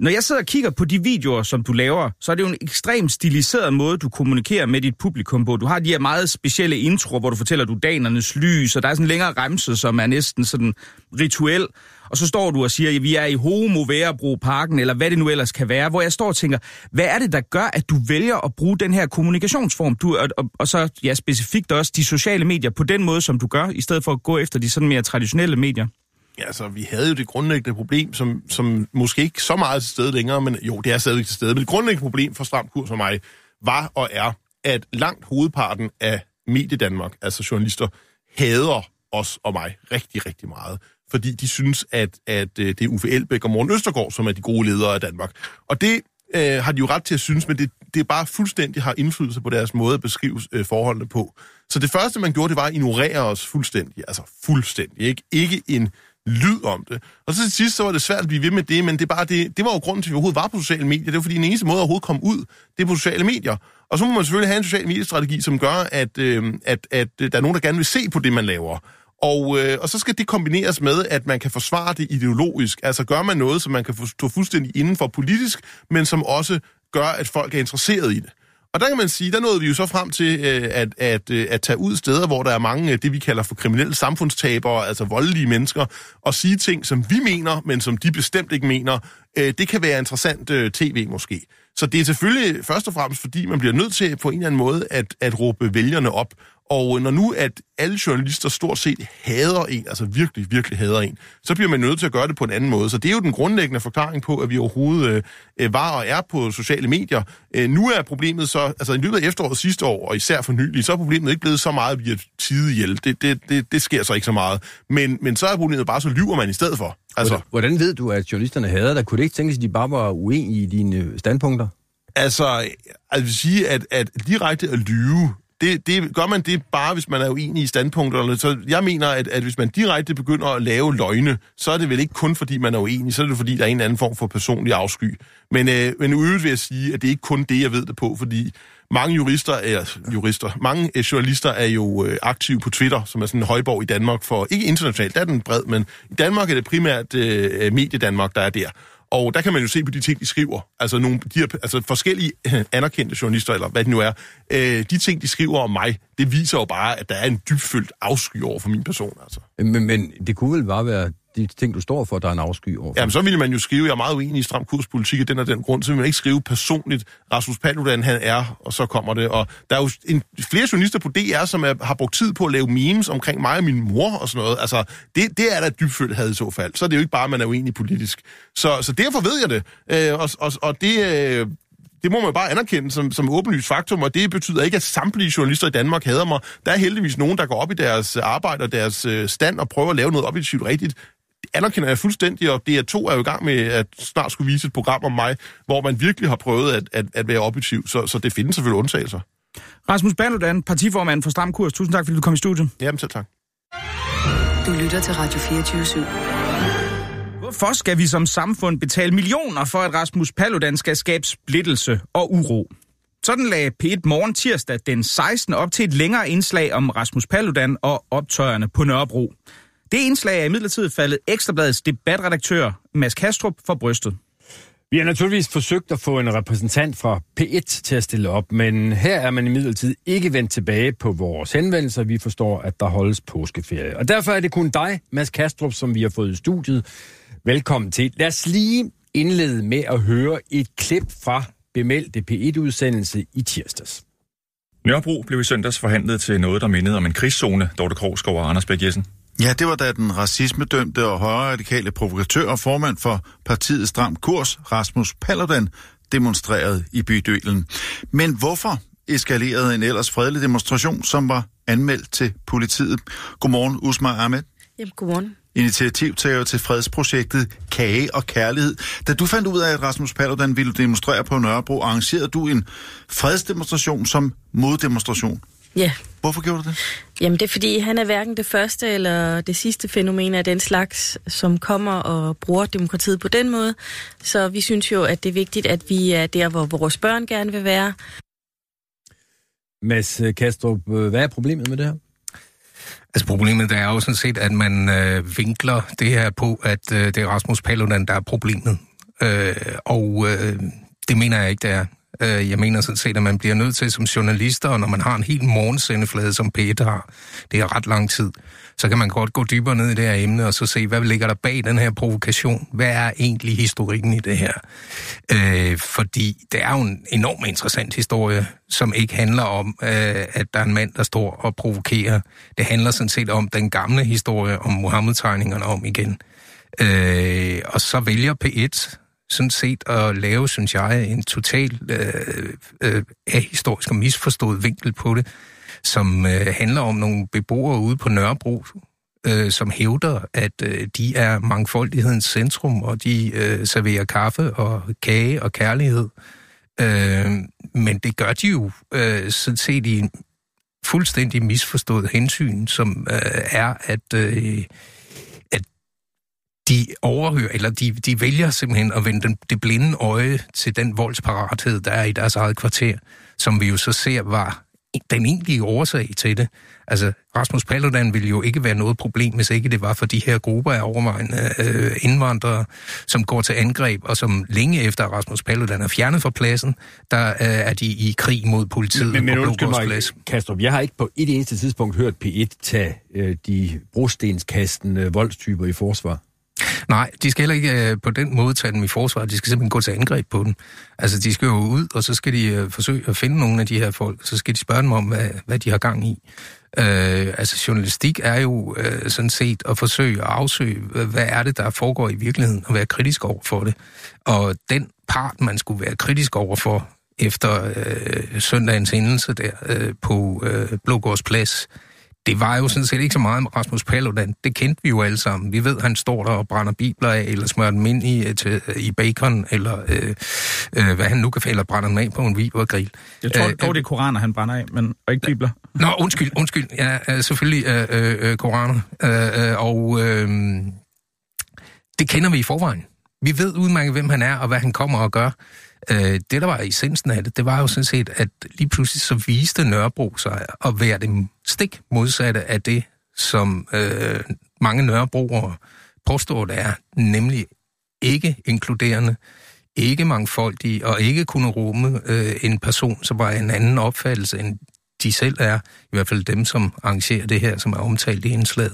Når jeg sidder og kigger på de videoer, som du laver, så er det jo en ekstremt stiliseret måde, du kommunikerer med dit publikum på. Du har de her meget specielle introer, hvor du fortæller, du danernes lys, og der er sådan en længere remse, som er næsten sådan rituel. Og så står du og siger, at vi er i Homo Værebro Parken, eller hvad det nu ellers kan være, hvor jeg står og tænker, hvad er det, der gør, at du vælger at bruge den her kommunikationsform, du, og, og, og så ja, specifikt også de sociale medier, på den måde, som du gør, i stedet for at gå efter de sådan mere traditionelle medier? Altså, vi havde jo det grundlæggende problem, som, som måske ikke så meget til stede længere, men jo, det er stadigvæk til stede. Men det grundlæggende problem for Stram Kurs og mig var og er, at langt hovedparten af Mediedanmark, altså journalister, hader os og mig rigtig, rigtig meget. Fordi de synes, at, at øh, det er Uffe Elbæk og Morten Østergaard, som er de gode ledere af Danmark. Og det øh, har de jo ret til at synes, men det, det er bare fuldstændig har indflydelse på deres måde at beskrive øh, forholdene på. Så det første, man gjorde, det var at ignorere os fuldstændig. Altså fuldstændig, ikke? Ikke en lyd om det. Og så til sidst, så var det svært at blive ved med det, men det, er bare det, det var jo grunden til, at vi overhovedet var på sociale medier. Det var fordi, den eneste måde at overhovedet komme ud, det er på sociale medier. Og så må man selvfølgelig have en social mediestrategi, som gør, at, øh, at, at øh, der er nogen, der gerne vil se på det, man laver. Og, øh, og så skal det kombineres med, at man kan forsvare det ideologisk. Altså gør man noget, som man kan stå fuldstændig inden for politisk, men som også gør, at folk er interesseret i det. Og der kan man sige, der nåede vi jo så frem til øh, at, at, øh, at tage ud steder, hvor der er mange, øh, det vi kalder for kriminelle samfundstabere, altså voldelige mennesker, og sige ting, som vi mener, men som de bestemt ikke mener. Det kan være interessant tv måske. Så det er selvfølgelig først og fremmest, fordi man bliver nødt til på en eller anden måde at, at råbe vælgerne op. Og når nu, at alle journalister stort set hader en, altså virkelig, virkelig hader en, så bliver man nødt til at gøre det på en anden måde. Så det er jo den grundlæggende forklaring på, at vi overhovedet øh, var og er på sociale medier. Øh, nu er problemet så, altså i løbet af efteråret sidste år, og især for nylig, så er problemet ikke blevet så meget, at vi er tide ihjel. Det, det, det, det sker så ikke så meget. Men, men så er problemet bare, så lyver man i stedet for. Altså, Hvordan, hvordan ved du, at journalisterne hader dig? Kunne det ikke tænkes, at de bare var uenige i dine standpunkter? Altså, altså jeg vil sige, at, at direkte at lyve, det, det gør man det bare, hvis man er uenig i standpunkterne. Så jeg mener, at, at hvis man direkte begynder at lave løgne, så er det vel ikke kun fordi, man er uenig, så er det fordi, der er en eller anden form for personlig afsky. Men, øh, men øvrigt vil jeg sige, at det er ikke kun det, jeg ved det på, fordi mange jurister, er, jurister, mange øh, journalister er jo øh, aktive på Twitter, som er sådan en højborg i Danmark for, ikke internationalt, der er den bred, men i Danmark er det primært øh, Mediedanmark, der er der. Og der kan man jo se på de ting, de skriver. Altså, nogle, de her, altså forskellige øh, anerkendte journalister, eller hvad det nu er. Øh, de ting, de skriver om mig, det viser jo bare, at der er en dybfølt afsky over for min person. Altså. Men, men det kunne vel bare være de ting, du står for, der er en afsky over. Jamen, så ville man jo skrive, jeg er meget uenig i stram kurspolitik af den og den grund, så vil man ikke skrive personligt, Rasmus Paludan, han er, og så kommer det. Og der er jo en, flere journalister på DR, som er, har brugt tid på at lave memes omkring mig og min mor og sådan noget. Altså, det, det er da dybfølt had i så fald. Så er det jo ikke bare, at man er uenig politisk. Så, så derfor ved jeg det. Øh, og, og, og det... Øh, det må man bare anerkende som, som åbenlyst faktum, og det betyder ikke, at samtlige journalister i Danmark hader mig. Der er heldigvis nogen, der går op i deres arbejde og deres øh, stand og prøver at lave noget objektivt rigtigt. Anerkender jeg fuldstændig, og DR2 er jo i gang med at snart skulle vise et program om mig, hvor man virkelig har prøvet at, at, at være objektiv, så, så det findes selvfølgelig undtagelser. Rasmus Paludan, partiformand for Stram Kurs. Tusind tak, fordi du kom i studiet. Jamen selv tak. Du lytter til Radio 24 /7. Hvorfor skal vi som samfund betale millioner for, at Rasmus Paludan skal skabe splittelse og uro? Sådan lagde P1 Morgen tirsdag den 16. op til et længere indslag om Rasmus Paludan og optøjerne på Nørrebro. Det indslag er imidlertid faldet Ekstrabladets debatredaktør Mads Kastrup for brystet. Vi har naturligvis forsøgt at få en repræsentant fra P1 til at stille op, men her er man imidlertid ikke vendt tilbage på vores henvendelser. Vi forstår, at der holdes påskeferie. Og derfor er det kun dig, Mads Kastrup, som vi har fået i studiet. Velkommen til. Lad os lige indlede med at høre et klip fra bemeldte P1-udsendelse i tirsdags. Nørrebro blev i søndags forhandlet til noget, der mindede om en krigszone, Dorte Krogsgaard og Anders Bæk Jessen. Ja, det var da den racismedømte og højradikale provokatør og formand for partiet Stram Kurs, Rasmus Paludan, demonstrerede i bydelen. Men hvorfor eskalerede en ellers fredelig demonstration, som var anmeldt til politiet? Godmorgen, Usma Ahmed. Jamen, godmorgen. Initiativtager til fredsprojektet Kage og Kærlighed. Da du fandt ud af, at Rasmus Paludan ville demonstrere på Nørrebro, arrangerede du en fredsdemonstration som moddemonstration. Ja. Hvorfor gjorde du det? Jamen, det er fordi, han er hverken det første eller det sidste fænomen af den slags, som kommer og bruger demokratiet på den måde. Så vi synes jo, at det er vigtigt, at vi er der, hvor vores børn gerne vil være. Mads Kastrup, hvad er problemet med det her? Altså problemet er jo sådan set, at man øh, vinkler det her på, at øh, det er Rasmus Paludan, der er problemet. Øh, og øh, det mener jeg ikke, det er. Øh, jeg mener sådan set, at man bliver nødt til som journalister, og når man har en helt morgensendeflade, som P har, det er ret lang tid, så kan man godt gå dybere ned i det her emne, og så se, hvad ligger der bag den her provokation? Hvad er egentlig historikken i det her? Øh, fordi det er jo en enormt interessant historie, som ikke handler om, øh, at der er en mand, der står og provokerer. Det handler sådan set om den gamle historie om Mohammed-tegningerne om igen. Øh, og så vælger P1 sådan set at lave, synes jeg, en total øh, øh, historisk og misforstået vinkel på det, som øh, handler om nogle beboere ude på Nørrebro, øh, som hævder, at øh, de er mangfoldighedens centrum, og de øh, serverer kaffe og kage og kærlighed. Øh, men det gør de jo øh, sådan set i en fuldstændig misforstået hensyn, som øh, er, at øh, de overhører, eller de, de vælger simpelthen at vende den, det blinde øje til den voldsparathed, der er i deres eget kvarter, som vi jo så ser var den egentlige årsag til det. Altså, Rasmus Paludan ville jo ikke være noget problem, hvis ikke det var for de her grupper af overvejende øh, indvandrere, som går til angreb, og som længe efter Rasmus Paludan er fjernet fra pladsen, der øh, er de i krig mod politiet men, men, på undskyld mig, Plads. Kastrup, jeg har ikke på et eneste tidspunkt hørt P1 tage øh, de brostenskastende voldstyper i forsvar. Nej, de skal heller ikke øh, på den måde tage dem i forsvar. De skal simpelthen gå til angreb på dem. Altså, de skal jo ud, og så skal de øh, forsøge at finde nogle af de her folk. Så skal de spørge dem om, hvad, hvad de har gang i. Øh, altså, journalistik er jo øh, sådan set at forsøge at afsøge, hvad er det, der foregår i virkeligheden, og være kritisk over for det. Og den part, man skulle være kritisk over for efter øh, søndagens hændelse der øh, på øh, Blågårds Plads, det var jo sådan set ikke så meget med Rasmus Paludan. Det kendte vi jo alle sammen. Vi ved, at han står der og brænder bibler af, eller smører dem ind i, til, i bacon, eller øh, øh, hvad han nu kan eller brænder dem af på en vibergrill. Jeg tror dog, det er koraner, han brænder af, men og ikke bibler. Nå, undskyld, undskyld. Ja, selvfølgelig øh, øh, koraner. Øh, og øh, det kender vi i forvejen. Vi ved udmærket, hvem han er, og hvad han kommer og gør. Øh, det, der var essensen af det, det var jo sådan set, at lige pludselig så viste Nørrebro sig at være det stik modsatte af det, som øh, mange Nørrebroere påstår, det er, nemlig ikke inkluderende, ikke mangfoldige og ikke kunne rumme øh, en person, som var en anden opfattelse end de selv er, i hvert fald dem, som arrangerer det her, som er omtalt i indslaget.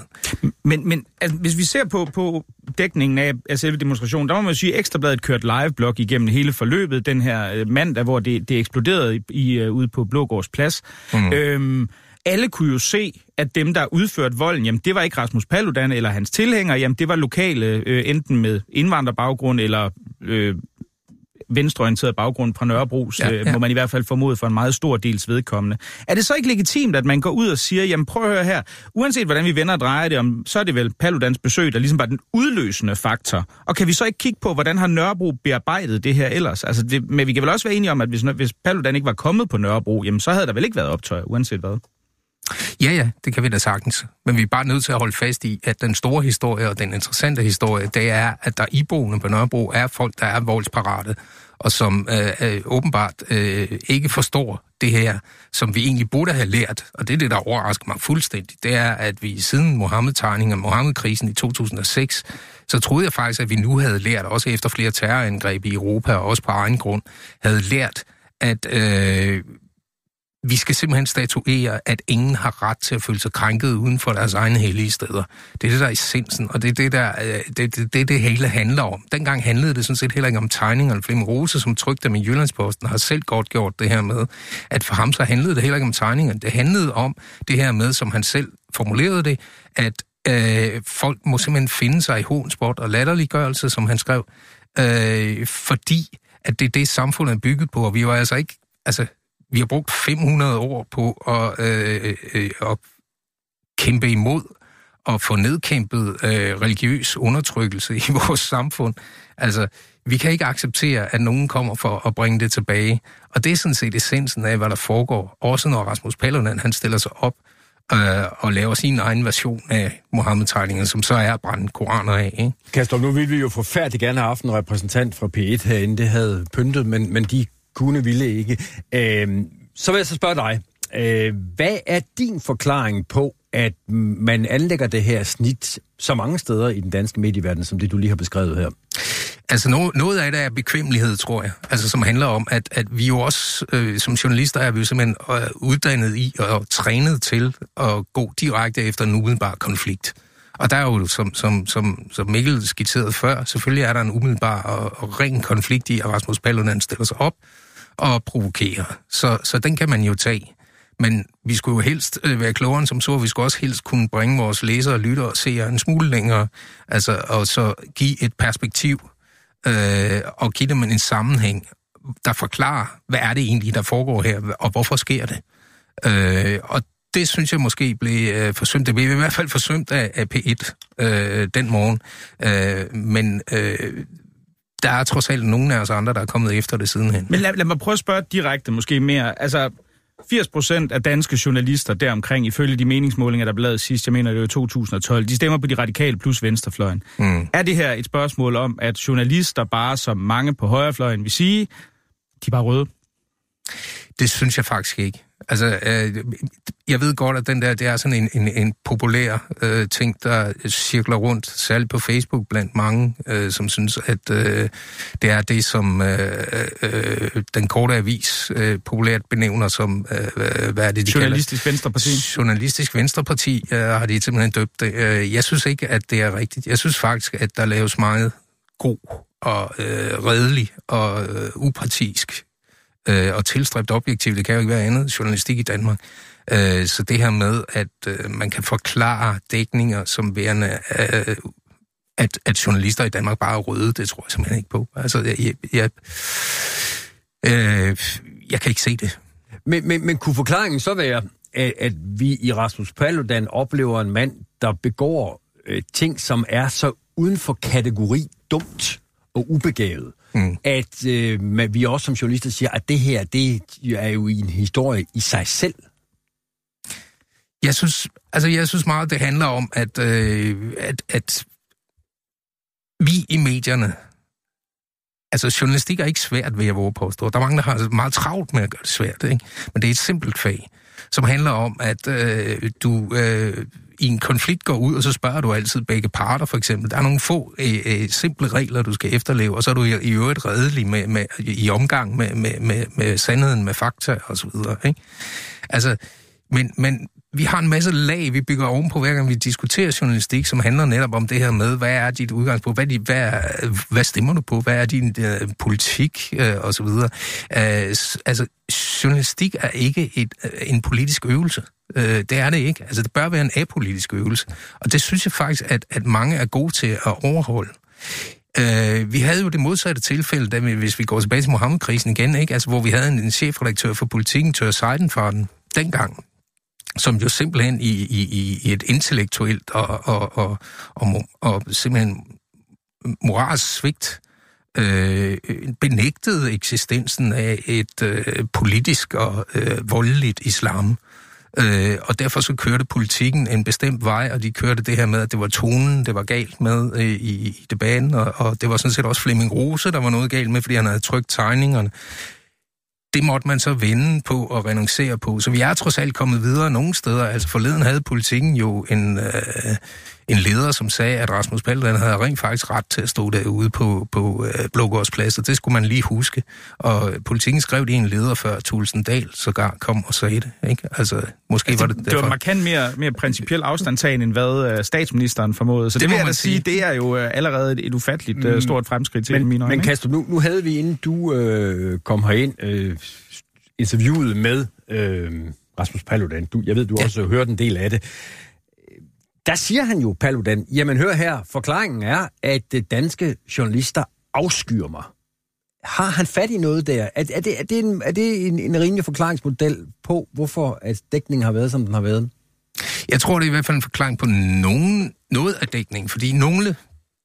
Men, men altså, hvis vi ser på, på dækningen af, af selve demonstrationen, der må man sige, at Ekstrabladet kørt live-blog igennem hele forløbet den her øh, mandag, hvor det, det eksploderede i, i, uh, ude på Blågårds Plads. Mm. Øhm, alle kunne jo se, at dem, der udførte volden, jamen det var ikke Rasmus Paludan eller hans tilhængere, jamen det var lokale, øh, enten med indvandrerbaggrund eller øh, venstreorienteret baggrund fra Nørrebros, ja, ja. må man i hvert fald formode for en meget stor dels vedkommende. Er det så ikke legitimt, at man går ud og siger, jamen prøv at høre her, uanset hvordan vi vender og drejer det om, så er det vel Paludans besøg, der ligesom var den udløsende faktor. Og kan vi så ikke kigge på, hvordan har Nørrebro bearbejdet det her ellers? Altså det, men vi kan vel også være enige om, at hvis, hvis Paludan ikke var kommet på Nørrebro, jamen så havde der vel ikke været optøj, uanset hvad? Ja, ja, det kan vi da sagtens. Men vi er bare nødt til at holde fast i, at den store historie og den interessante historie, det er, at der iboende på Nørrebro er folk, der er voldsparate, og som øh, øh, åbenbart øh, ikke forstår det her, som vi egentlig burde have lært. Og det er det, der overrasker mig fuldstændig. Det er, at vi siden Mohammed-tegningen og Mohammed-krisen i 2006, så troede jeg faktisk, at vi nu havde lært, også efter flere terrorangreb i Europa, og også på egen grund, havde lært, at øh, vi skal simpelthen statuere, at ingen har ret til at føle sig krænket uden for deres egne hellige steder. Det er det, der er essensen, og det er det, der, øh, det, det, det, det hele handler om. Dengang handlede det sådan set heller ikke om tegningerne. Flemming Rose, som trykte med i Jyllandsposten, har selv godt gjort det her med, at for ham så handlede det heller ikke om tegningerne. Det handlede om det her med, som han selv formulerede det, at øh, folk må simpelthen finde sig i hånsport og latterliggørelse, som han skrev, øh, fordi at det er det, samfundet er bygget på, og vi var altså ikke, altså vi har brugt 500 år på at, øh, øh, at kæmpe imod og få nedkæmpet øh, religiøs undertrykkelse i vores samfund. Altså, vi kan ikke acceptere, at nogen kommer for at bringe det tilbage. Og det er sådan set essensen af, hvad der foregår. Også når Rasmus Paludan, han stiller sig op øh, og laver sin egen version af Mohammed-tegningen, som så er at brænde koraner af. Ikke? Kastrup, nu ville vi jo forfærdeligt gerne have haft en repræsentant fra P1 herinde. Det havde pyntet, men, men de kunne ville ikke. Øh, så vil jeg så spørge dig. Øh, hvad er din forklaring på, at man anlægger det her snit så mange steder i den danske medieverden, som det du lige har beskrevet her? Altså no, noget af det er bekvemmelighed, tror jeg. Altså som handler om, at, at vi jo også øh, som journalister er vi jo simpelthen øh, uddannet i og trænet til at gå direkte efter en umiddelbar konflikt. Og der er jo, som, som, som, som Mikkel skitserede før, selvfølgelig er der en umiddelbar og, og ren konflikt i, at Rasmus Paludan stiller sig op at provokere. Så, så den kan man jo tage. Men vi skulle jo helst øh, være klogere end som så, vi skulle også helst kunne bringe vores læsere lyttere og seere en smule længere, altså, og så give et perspektiv, øh, og give dem en sammenhæng, der forklarer, hvad er det egentlig, der foregår her, og hvorfor sker det. Øh, og det synes jeg måske blev øh, forsømt. Det blev i hvert fald forsømt af, af P1 øh, den morgen. Øh, men øh, der er trods alt nogen af os andre, der er kommet efter det sidenhen. Men lad, lad mig prøve at spørge direkte måske mere. Altså, 80 procent af danske journalister deromkring, ifølge de meningsmålinger, der blev lavet sidst, jeg mener det var i 2012, de stemmer på de radikale plus venstrefløjen. Mm. Er det her et spørgsmål om, at journalister bare, som mange på højrefløjen vil sige, de er bare røde? Det synes jeg faktisk ikke. Altså, øh, jeg ved godt, at den der, det er sådan en, en, en populær øh, ting, der cirkler rundt, særligt på Facebook blandt mange, øh, som synes, at øh, det er det, som øh, øh, den korte avis øh, populært benævner som, øh, hvad er det, de Journalistisk kalder? Venstreparti. Journalistisk Venstreparti øh, har de simpelthen døbt det. Øh, jeg synes ikke, at det er rigtigt. Jeg synes faktisk, at der laves meget god og øh, redelig og øh, upartisk øh, og tilstræbt objektivt, det kan jo ikke være andet journalistik i Danmark. Øh, så det her med, at øh, man kan forklare dækninger som værende, øh, at, at journalister i Danmark bare er røde, det tror jeg simpelthen ikke på. Altså, jeg, jeg, øh, jeg kan ikke se det. Men, men, men kunne forklaringen så være, at, at vi i Rasmus Paludan oplever en mand, der begår øh, ting, som er så uden for kategori dumt og ubegavet, mm. at øh, men vi også som journalister siger, at det her, det er jo en historie i sig selv. Jeg synes, altså jeg synes meget, det handler om, at, øh, at, at vi i medierne, altså journalistik er ikke svært ved at våge påstå. Der er mange, der har meget travlt med at gøre det svært, ikke? men det er et simpelt fag, som handler om, at øh, du øh, i en konflikt går ud, og så spørger du altid begge parter, for eksempel. Der er nogle få øh, øh, simple regler, du skal efterleve, og så er du i, i øvrigt redelig med, med, i omgang med, med, med, med sandheden, med fakta og så videre. Ikke? Altså, men, men vi har en masse lag, vi bygger ovenpå, hver gang vi diskuterer journalistik, som handler netop om det her med, hvad er dit udgangspunkt, hvad, hvad, er, hvad stemmer du på, hvad er din øh, politik, øh, og så videre. Øh, altså, journalistik er ikke et, øh, en politisk øvelse. Øh, det er det ikke. Altså, det bør være en apolitisk øvelse. Og det synes jeg faktisk, at, at mange er gode til at overholde. Øh, vi havde jo det modsatte tilfælde, da vi, hvis vi går tilbage til Mohammed-krisen igen, ikke? Altså, hvor vi havde en, en chefredaktør for politikken, Tør Seidenfarten, dengang, som jo simpelthen i, i, i et intellektuelt og, og, og, og, og simpelthen moralsk svigt øh, benægtede eksistensen af et øh, politisk og øh, voldeligt islam. Øh, og derfor så kørte politikken en bestemt vej, og de kørte det her med, at det var tonen, det var galt med øh, i, i debatten, og, og det var sådan set også Flemming Rose, der var noget galt med, fordi han havde trykt tegningerne det måtte man så vende på og renoncere på. Så vi er trods alt kommet videre nogle steder. Altså forleden havde politikken jo en, øh, en leder, som sagde, at Rasmus Paludan havde rent faktisk ret til at stå derude på, på øh, Blågårdsplads, og det skulle man lige huske. Og politikken skrev det i en leder før Tulsendal sågar kom og sagde det. Ikke? Altså, måske altså, var det, det var markant mere, mere principiel afstandtagen, end hvad øh, statsministeren formåede. Så det, det vil jeg da sige, det er jo øh, allerede et, et ufatteligt øh, mm. stort fremskridt til men, mine øjne. Men Kastrup, nu, nu havde vi, inden du øh, kom herind, øh, interviewet med øh, Rasmus Paludan. Du, jeg ved, du ja. også hørte en del af det. Der siger han jo, Paludan, jamen hør her, forklaringen er, at øh, danske journalister afskyr mig. Har han fat i noget der? Er, er det, er det, en, er det en, en rimelig forklaringsmodel på, hvorfor at dækningen har været, som den har været? Jeg tror, det er i hvert fald en forklaring på nogen, noget af dækningen, fordi nogle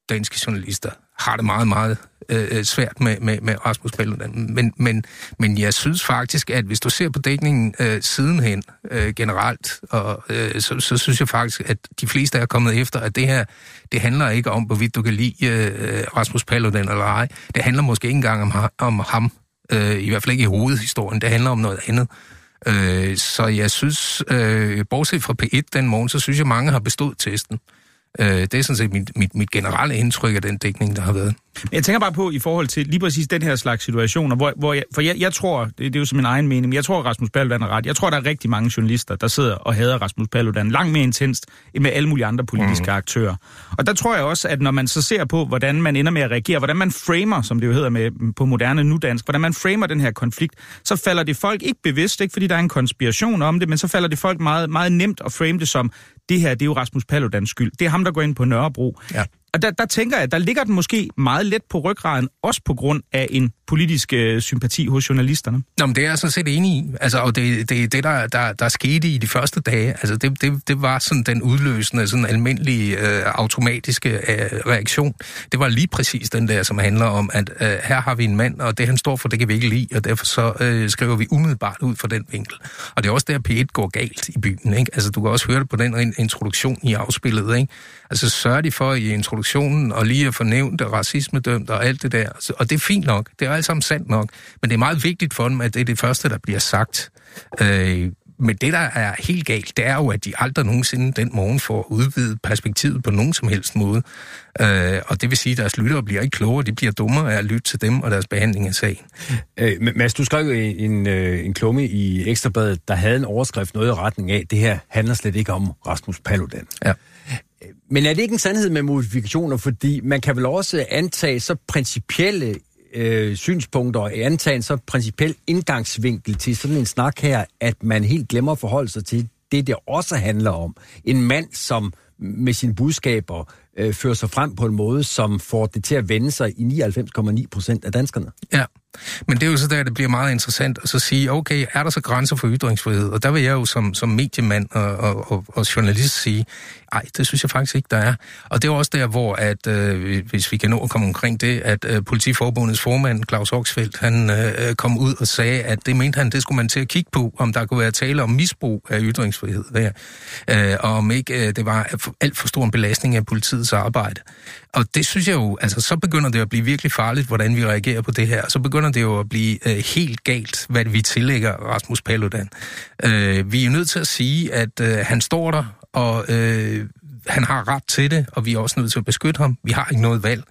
danske journalister har det meget, meget Øh, øh, svært med, med, med Rasmus Paludan. Men, men, men jeg synes faktisk, at hvis du ser på dækningen øh, sidenhen øh, generelt, og, øh, så, så synes jeg faktisk, at de fleste er kommet efter, at det her, det handler ikke om, hvorvidt du kan lide øh, øh Rasmus Paludan eller ej. Det handler måske ikke engang om, om ham, øh, i hvert fald ikke i hovedhistorien. Det handler om noget andet. Øh, så jeg synes, øh, bortset fra P1 den morgen, så synes jeg, mange har bestået testen. Øh, det er sådan set mit, mit, mit generelle indtryk af den dækning, der har været. Jeg tænker bare på i forhold til lige præcis den her slags situationer, hvor, hvor jeg, for jeg, jeg tror, det, det er jo som min egen mening, men jeg tror, at Rasmus Paludan er ret. Jeg tror, der er rigtig mange journalister, der sidder og hader Rasmus Paludan langt mere intenst end med alle mulige andre politiske mm. aktører. Og der tror jeg også, at når man så ser på, hvordan man ender med at reagere, hvordan man framer, som det jo hedder med, på moderne nudansk, hvordan man framer den her konflikt, så falder det folk ikke bevidst, ikke fordi der er en konspiration om det, men så falder det folk meget, meget nemt at frame det som, det her, det er jo Rasmus Paludans skyld. Det er ham, der går ind på Nørrebro. Ja. Og der, der tænker jeg, der ligger den måske meget let på ryggraden, også på grund af en politisk øh, sympati hos journalisterne. Nå, men det er jeg sådan set enig i. Altså, og det, det, det der, der, der skete i de første dage, altså det, det, det var sådan den udløsende, sådan almindelige øh, automatiske øh, reaktion. Det var lige præcis den der, som handler om, at øh, her har vi en mand, og det han står for, det kan vi ikke lide, og derfor så øh, skriver vi umiddelbart ud for den vinkel. Og det er også der, P1 går galt i byen. Ikke? Altså, du kan også høre det på den introduktion i afspillet. Ikke? Altså, sørger de for i introduktionen og lige at få nævnt racismedømt og alt det der. Og det er fint nok. Det er alt sammen sandt nok. Men det er meget vigtigt for dem, at det er det første, der bliver sagt. Øh, men det, der er helt galt, det er jo, at de aldrig nogensinde den morgen får udvidet perspektivet på nogen som helst måde. Øh, og det vil sige, at deres lyttere bliver ikke klogere, de bliver dummere af at lytte til dem og deres behandling af sagen. Øh, Mads, du skrev en, en, øh, en klumme i Ekstrabladet, der havde en overskrift noget i retning af, det her handler slet ikke om Rasmus Paludan. Ja. Men er det ikke en sandhed med modifikationer, fordi man kan vel også antage så principielle øh, synspunkter og antage en så principiel indgangsvinkel til sådan en snak her, at man helt glemmer at forholde sig til det, det også handler om. En mand, som med sine budskaber øh, fører sig frem på en måde, som får det til at vende sig i 99,9 procent af danskerne. Ja, men det er jo så der, det bliver meget interessant at så sige, okay, er der så grænser for ytringsfrihed? Og der vil jeg jo som, som mediemand og, og, og, og journalist sige, ej, det synes jeg faktisk ikke, der er. Og det er også der, hvor, at, øh, hvis vi kan nå at komme omkring det, at øh, politiforbundets formand, Claus Oxfeldt, han øh, øh, kom ud og sagde, at det mente han, det skulle man til at kigge på, om der kunne være tale om misbrug af ytringsfrihed der. Øh, og om ikke øh, det var alt for stor en belastning af politiets arbejde. Og det synes jeg jo, altså så begynder det at blive virkelig farligt, hvordan vi reagerer på det her. Så begynder det jo at blive øh, helt galt, hvad vi tillægger Rasmus Paludan. Øh, vi er nødt til at sige, at øh, han står der, og øh, han har ret til det, og vi er også nødt til at beskytte ham. Vi har ikke noget valg.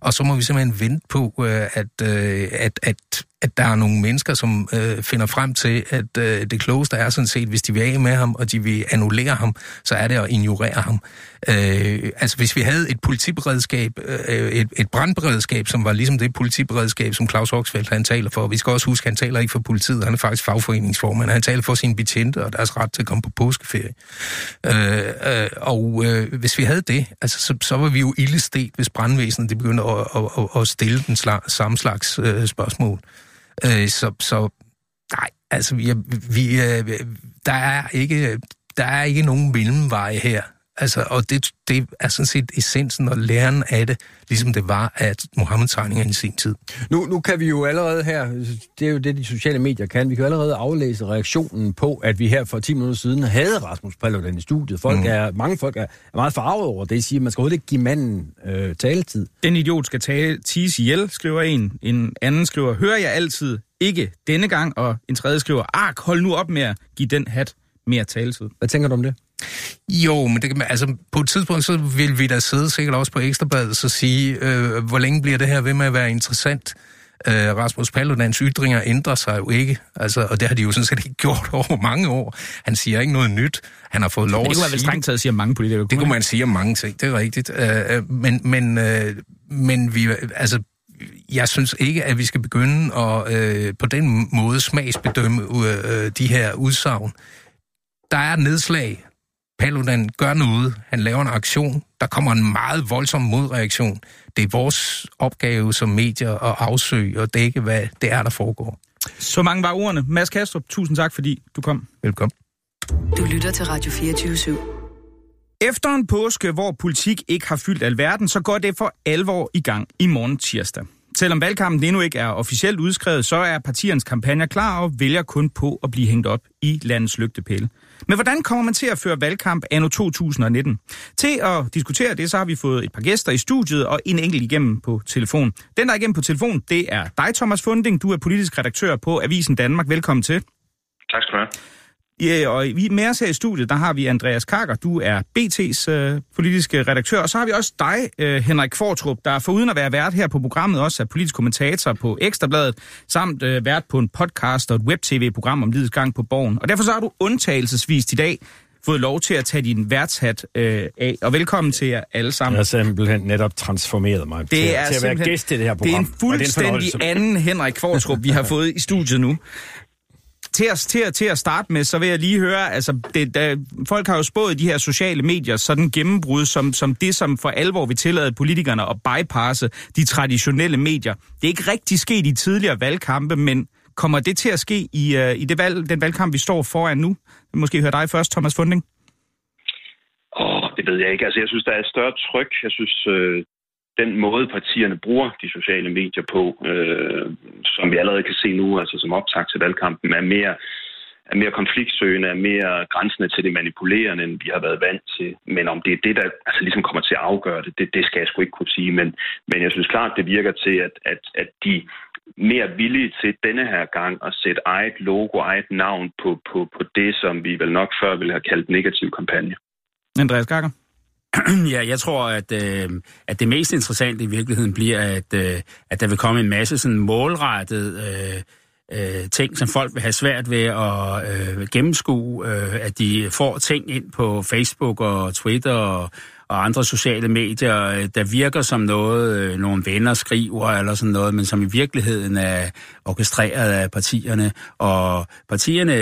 Og så må vi simpelthen vente på, øh, at, øh, at, at at der er nogle mennesker, som øh, finder frem til, at øh, det klogeste er sådan set, hvis de vil af med ham, og de vil annullere ham, så er det at ignorere ham. Øh, altså hvis vi havde et politiberedskab, øh, et, et brandberedskab, som var ligesom det politiberedskab, som Claus Oxfeldt han taler for. Vi skal også huske, at han taler ikke for politiet, han er faktisk fagforeningsformand. Han taler for sine betjente og deres ret til at komme på påskeferie. Øh, øh, og øh, hvis vi havde det, altså, så, så var vi jo ildestet, hvis brandvæsenet det begyndte at, at, at, at stille den slag, samme slags øh, spørgsmål. Øh, så, så nej, altså vi, vi, øh, der, er ikke, der er ikke nogen mellemveje her. Altså, og det, det er sådan set essensen og læren af det, ligesom det var at Mohammed-tegningerne i sin tid. Nu, nu kan vi jo allerede her, det er jo det, de sociale medier kan, vi kan jo allerede aflæse reaktionen på, at vi her for 10 minutter siden havde Rasmus Paludan i studiet. Folk mm. er, mange folk er, er meget farvet over det. De siger, at man skal overhovedet ikke give manden øh, taletid. Den idiot skal tale, ties ihjel, skriver en. En anden skriver, hører jeg altid ikke denne gang, og en tredje skriver, ark, hold nu op med at give den hat mere taletid. Hvad tænker du om det? Jo, men det, altså, på et tidspunkt, så vil vi da sidde sikkert også på Ekstrabladet og sige, øh, hvor længe bliver det her ved med at være interessant? Øh, Rasmus Paludans ytringer ændrer sig jo ikke, altså, og det har de jo sådan set ikke gjort over mange år. Han siger ikke noget nyt. Han har fået lov Men det kunne at vel sige... strengt taget at sige om mange politikere. Det kunne man sige om mange ting, det er rigtigt. Øh, øh, men, men, øh, men vi, altså, jeg synes ikke, at vi skal begynde at øh, på den måde smagsbedømme øh, de her udsagn. Der er nedslag. Paludan gør noget. Han laver en aktion. Der kommer en meget voldsom modreaktion. Det er vores opgave som medier at afsøge og dække, hvad det er, der foregår. Så mange var ordene. Mads Kastrup, tusind tak, fordi du kom. Velkommen. Du lytter til Radio 24 /7. Efter en påske, hvor politik ikke har fyldt alverden, så går det for alvor i gang i morgen tirsdag. Selvom valgkampen endnu ikke er officielt udskrevet, så er partiernes kampagner klar og vælger kun på at blive hængt op i landets lygtepæle. Men hvordan kommer man til at føre valgkamp anno 2019? Til at diskutere det, så har vi fået et par gæster i studiet og en enkelt igennem på telefon. Den, der er igennem på telefon, det er dig, Thomas Funding. Du er politisk redaktør på Avisen Danmark. Velkommen til. Tak skal du have. Ja, og vi med os her i studiet, der har vi Andreas Karker, du er BT's øh, politiske redaktør, og så har vi også dig, øh, Henrik Fortrup, der foruden at være vært her på programmet, også er politisk kommentator på Ekstrabladet, samt øh, vært på en podcast og et web-tv-program om livets gang på borgen. Og derfor så har du undtagelsesvis i dag fået lov til at tage din værtshat øh, af. Og velkommen til jer alle sammen. Jeg har simpelthen netop transformeret mig Det til, er til at være gæst i det her Det er program. en fuldstændig er en anden Henrik Kvartrup, vi har fået i studiet nu. Til at, til, at, til at starte med, så vil jeg lige høre, altså, det, der, folk har jo spået i de her sociale medier sådan gennembrud som, som det, som for alvor vil tillade politikerne at bypasse de traditionelle medier. Det er ikke rigtig sket i tidligere valgkampe, men kommer det til at ske i, uh, i det valg, den valgkamp, vi står foran nu? Måske høre dig først, Thomas Funding. Åh, det ved jeg ikke. Altså, jeg synes, der er et større tryk. Jeg synes, øh, den måde, partierne bruger de sociale medier på, øh, som vi allerede kan se nu, altså som optag til valgkampen, er mere, er mere konfliktsøgende, er mere grænsende til det manipulerende, end vi har været vant til. Men om det er det, der altså, ligesom kommer til at afgøre det, det, det skal jeg sgu ikke kunne sige. Men, men jeg synes klart, det virker til, at, at, at de mere villige til denne her gang at sætte eget logo, eget navn på, på, på det, som vi vel nok før ville have kaldt negativ kampagne. Andreas Gakker. Ja, jeg tror, at, øh, at det mest interessante i virkeligheden bliver, at, øh, at der vil komme en masse sådan målrettet øh, øh, ting, som folk vil have svært ved at øh, gennemskue, øh, at de får ting ind på Facebook og Twitter og, og andre sociale medier, øh, der virker som noget, øh, nogle venner skriver eller sådan noget, men som i virkeligheden er orkestreret af partierne. Og partierne,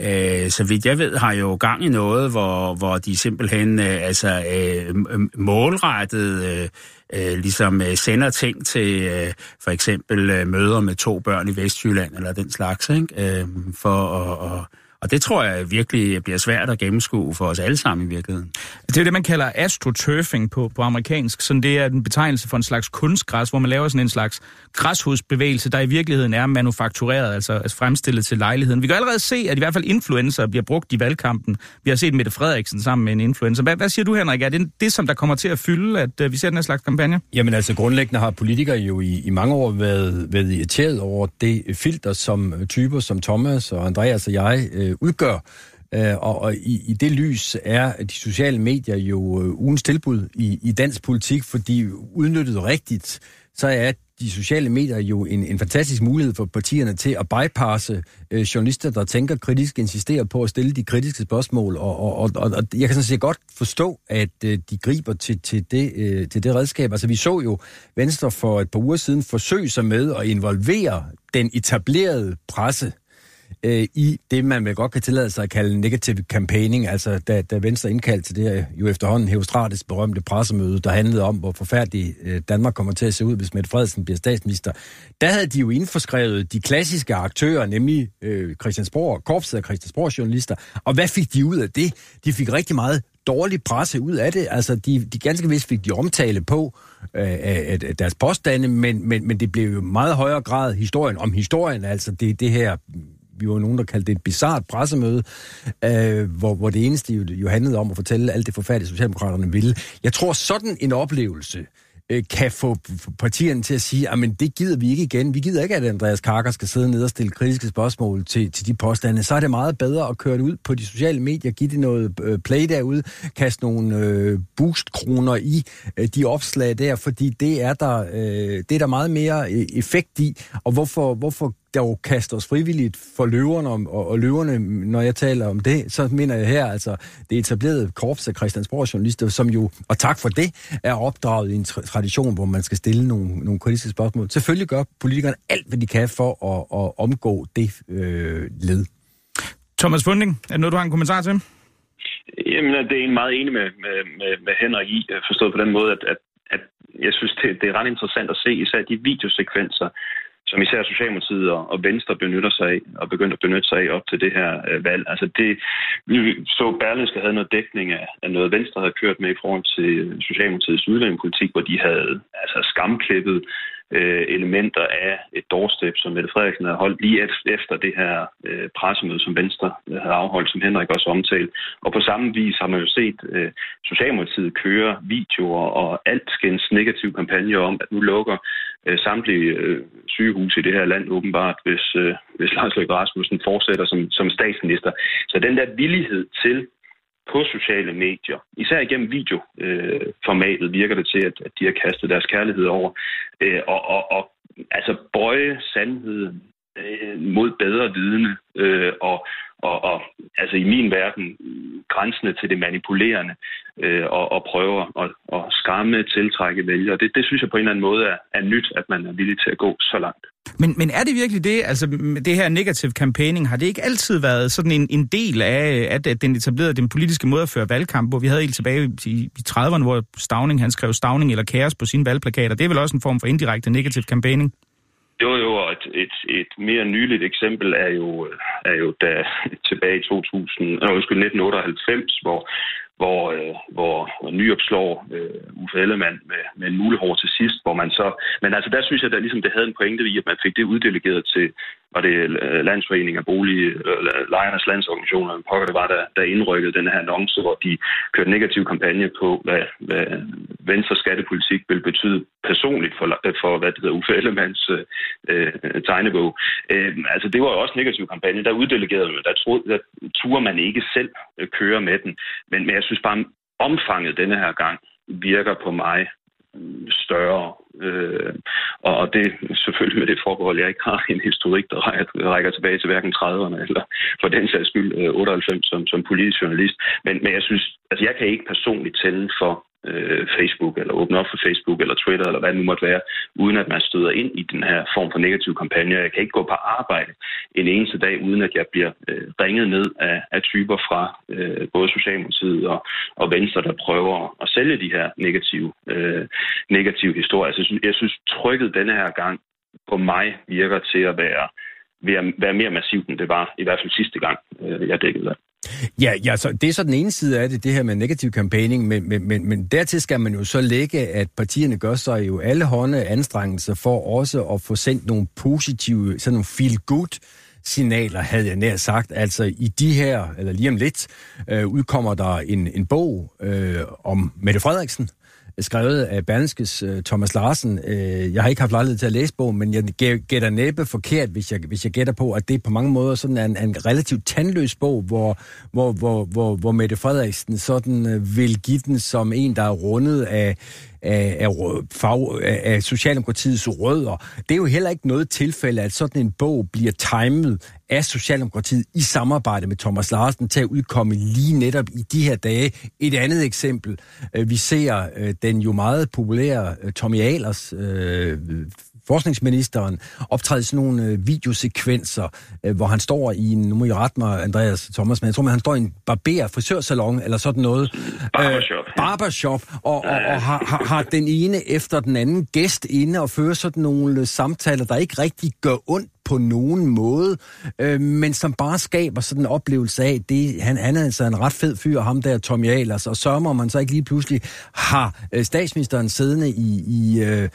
øh, så vidt jeg ved, har jo gang i noget, hvor, hvor de simpelthen øh, altså, øh, målrettet øh, øh, ligesom øh, sender ting til øh, for eksempel øh, møder med to børn i Vestjylland eller den slags, ikke? Øh, for at, og, og det tror jeg virkelig bliver svært at gennemskue for os alle sammen i virkeligheden. Det er det, man kalder astroturfing på, på amerikansk. Sådan det er en betegnelse for en slags kunstgræs, hvor man laver sådan en slags græshusbevægelse, der i virkeligheden er manufaktureret, altså, altså fremstillet til lejligheden. Vi kan allerede se, at i hvert fald influencer bliver brugt i valgkampen. Vi har set Mette Frederiksen sammen med en influencer. Hvad, hvad siger du, Henrik? Er det det, som der kommer til at fylde, at uh, vi ser den her slags kampagne? Jamen altså grundlæggende har politikere jo i, i mange år været, været irriteret over det filter, som typer som Thomas og Andreas og jeg øh, Øh, udgør. Øh, og og i, i det lys er de sociale medier jo øh, ugens tilbud i, i dansk politik, fordi udnyttet rigtigt, så er de sociale medier jo en, en fantastisk mulighed for partierne til at bypasse øh, journalister, der tænker kritisk, insisterer på at stille de kritiske spørgsmål. Og, og, og, og jeg kan sådan set godt forstå, at øh, de griber til, til, det, øh, til det redskab. Altså vi så jo Venstre for et par uger siden forsøge sig med at involvere den etablerede presse øh, i det, man vel godt kan tillade sig at kalde negative campaigning, altså da, da Venstre indkaldte til det her, jo efterhånden Heostrates berømte pressemøde, der handlede om, hvor forfærdeligt øh, Danmark kommer til at se ud, hvis Mette Frederiksen bliver statsminister. Der havde de jo indforskrevet de klassiske aktører, nemlig øh, Christiansborg, korpset af Christiansborg journalister, og hvad fik de ud af det? De fik rigtig meget dårlig presse ud af det. Altså, de, de ganske vist fik de omtale på øh, af, af deres påstande, men, men, men det blev jo meget højere grad historien om historien. Altså, det, det her vi var nogen, der kaldte det et bizart pressemøde, øh, hvor, hvor det eneste jo, jo handlede om at fortælle alt det forfærdelige, Socialdemokraterne ville. Jeg tror, sådan en oplevelse øh, kan få partierne til at sige, at det gider vi ikke igen. Vi gider ikke, at Andreas Karker skal sidde ned og stille kritiske spørgsmål til, til de påstande. Så er det meget bedre at køre det ud på de sociale medier, give det noget øh, play derude, kaste nogle øh, boostkroner i øh, de opslag der, fordi det er der, øh, det er der meget mere øh, effekt i. Og hvorfor, hvorfor dog kaste os frivilligt for løverne, og, og, og løverne, når jeg taler om det, så mener jeg her, altså det etablerede korps af Christiansborg journalister, som jo, og tak for det, er opdraget i en tra- tradition, hvor man skal stille nogle, nogle kritiske spørgsmål. Selvfølgelig gør politikerne alt, hvad de kan for at, at omgå det øh, led. Thomas Funding, er det noget, du har en kommentar til? Jamen, det er en meget enig med, med, med, med Henrik i, forstået på den måde, at, at, at jeg synes, det, det er ret interessant at se især de videosekvenser, som især Socialdemokratiet og, og Venstre benytter sig af, og begyndte at benytte sig af op til det her øh, valg. Altså det, vi så Berlingske havde noget dækning af, af noget Venstre havde kørt med i forhold til Socialdemokratiets udlændingepolitik, hvor de havde altså skamklippet øh, elementer af et doorstep, som Mette Frederiksen havde holdt lige efter det her øh, pressemøde, som Venstre øh, havde afholdt, som Henrik også omtalt. Og på samme vis har man jo set øh, Socialdemokratiet køre videoer og alskens negativ kampagne om, at nu lukker øh, samtlige øh, sygehus i det her land åbenbart, hvis, øh, hvis Lars Løkke Rasmussen fortsætter som, som statsminister. Så den der villighed til på sociale medier, især igennem videoformatet, øh, virker det til, at, at de har kastet deres kærlighed over. Øh, og, og, og altså bøje sandheden øh, mod bedre vidne, øh, og, og, og altså i min verden grænsende til det manipulerende, øh, og, og prøver at, og skræmme, tiltrække vælgere. Det, det synes jeg på en eller anden måde er, er nyt, at man er villig til at gå så langt. Men, men er det virkelig det, altså det her negative campaigning, har det ikke altid været sådan en, en del af, at, at den etablerede den politiske måde at føre valgkamp, hvor vi havde helt tilbage i, i 30'erne, hvor Stavning, han skrev Stavning eller Kaos på sine valgplakater. Det er vel også en form for indirekte negative campaigning? Jo, jo, og et, et, et mere nyligt eksempel er jo, er jo da tilbage i 2000, øh, undskyld, 1998, hvor hvor, øh, hvor Nyrup slår øh, Uffe Ellemann med, med en mulehår til sidst, hvor man så... Men altså, der synes jeg, at ligesom det havde en pointe i, at man fik det uddelegeret til, var det øh, Landsforening af Bolig, øh, Lejernes Landsorganisationer, pokker det var, der, der indrykkede den her annonce, hvor de kørte negativ kampagne på, hvad, hvad Venstre skattepolitik vil betyde personligt for, for hvad det hedder, Uffe Ellemanns øh, tegnebog. Øh, altså, det var jo også en negativ kampagne. Der uddelegerede man, der, troede, der turde man ikke selv øh, køre med den. Men, men jeg synes bare, omfanget denne her gang virker på mig øh, større. Øh, og det selvfølgelig med det forbehold, jeg ikke har en historik, der rækker tilbage til hverken 30'erne eller for den sags skyld øh, 98 som, som politisk journalist. Men, men jeg synes, altså jeg kan ikke personligt tænde for øh, Facebook, eller åbne op for Facebook, eller Twitter, eller hvad det nu måtte være, uden at man støder ind i den her form for negativ kampagne. Jeg kan ikke gå på arbejde en eneste dag, uden at jeg bliver øh, ringet ned af, af typer fra øh, både Socialdemokratiet og, og Venstre, der prøver at sælge de her negative, øh, negative historier. Altså, jeg, synes, jeg synes, trykket denne her gang på mig virker til at være, være mere massivt, end det var i hvert fald sidste gang, øh, jeg dækkede det. Ja, ja så det er så den ene side af det, det her med negativ campaigning, men, men, men, men dertil skal man jo så lægge, at partierne gør sig jo alle hånde anstrengelser for også at få sendt nogle positive, sådan nogle feel-good signaler, havde jeg nær sagt. Altså i de her, eller lige om lidt, øh, udkommer der en, en bog øh, om Mette Frederiksen, skrevet af Berlingskes øh, Thomas Larsen. Øh, jeg har ikke haft lejlighed til at læse bogen, men jeg gætter næppe forkert, hvis jeg, hvis jeg gætter på, at det på mange måder sådan er en, en relativt tandløs bog, hvor, hvor, hvor, hvor, hvor Mette Frederiksen sådan øh, vil give den som en, der er rundet af af, af, fag, af Socialdemokratiets rødder. Det er jo heller ikke noget tilfælde, at sådan en bog bliver timet af Socialdemokratiet i samarbejde med Thomas Larsen til at udkomme lige netop i de her dage. Et andet eksempel, øh, vi ser øh, den jo meget populære øh, Tommy Ahlers forskningsministeren optræde sådan nogle øh, videosekvenser, øh, hvor han står i en, nu må I rette mig, Andreas Thomas, men jeg tror, at han står i en barber, frisørsalon eller sådan noget. Barbershop. Øh, barbershop, og, og, og har, har, har den ene efter den anden gæst inde og fører sådan nogle samtaler, der ikke rigtig gør ondt på nogen måde, øh, men som bare skaber sådan en oplevelse af, det, han, han er altså en ret fed fyr, ham der Tommy Ahlers, og så må man så ikke lige pludselig har øh, statsministeren siddende i, i, øh,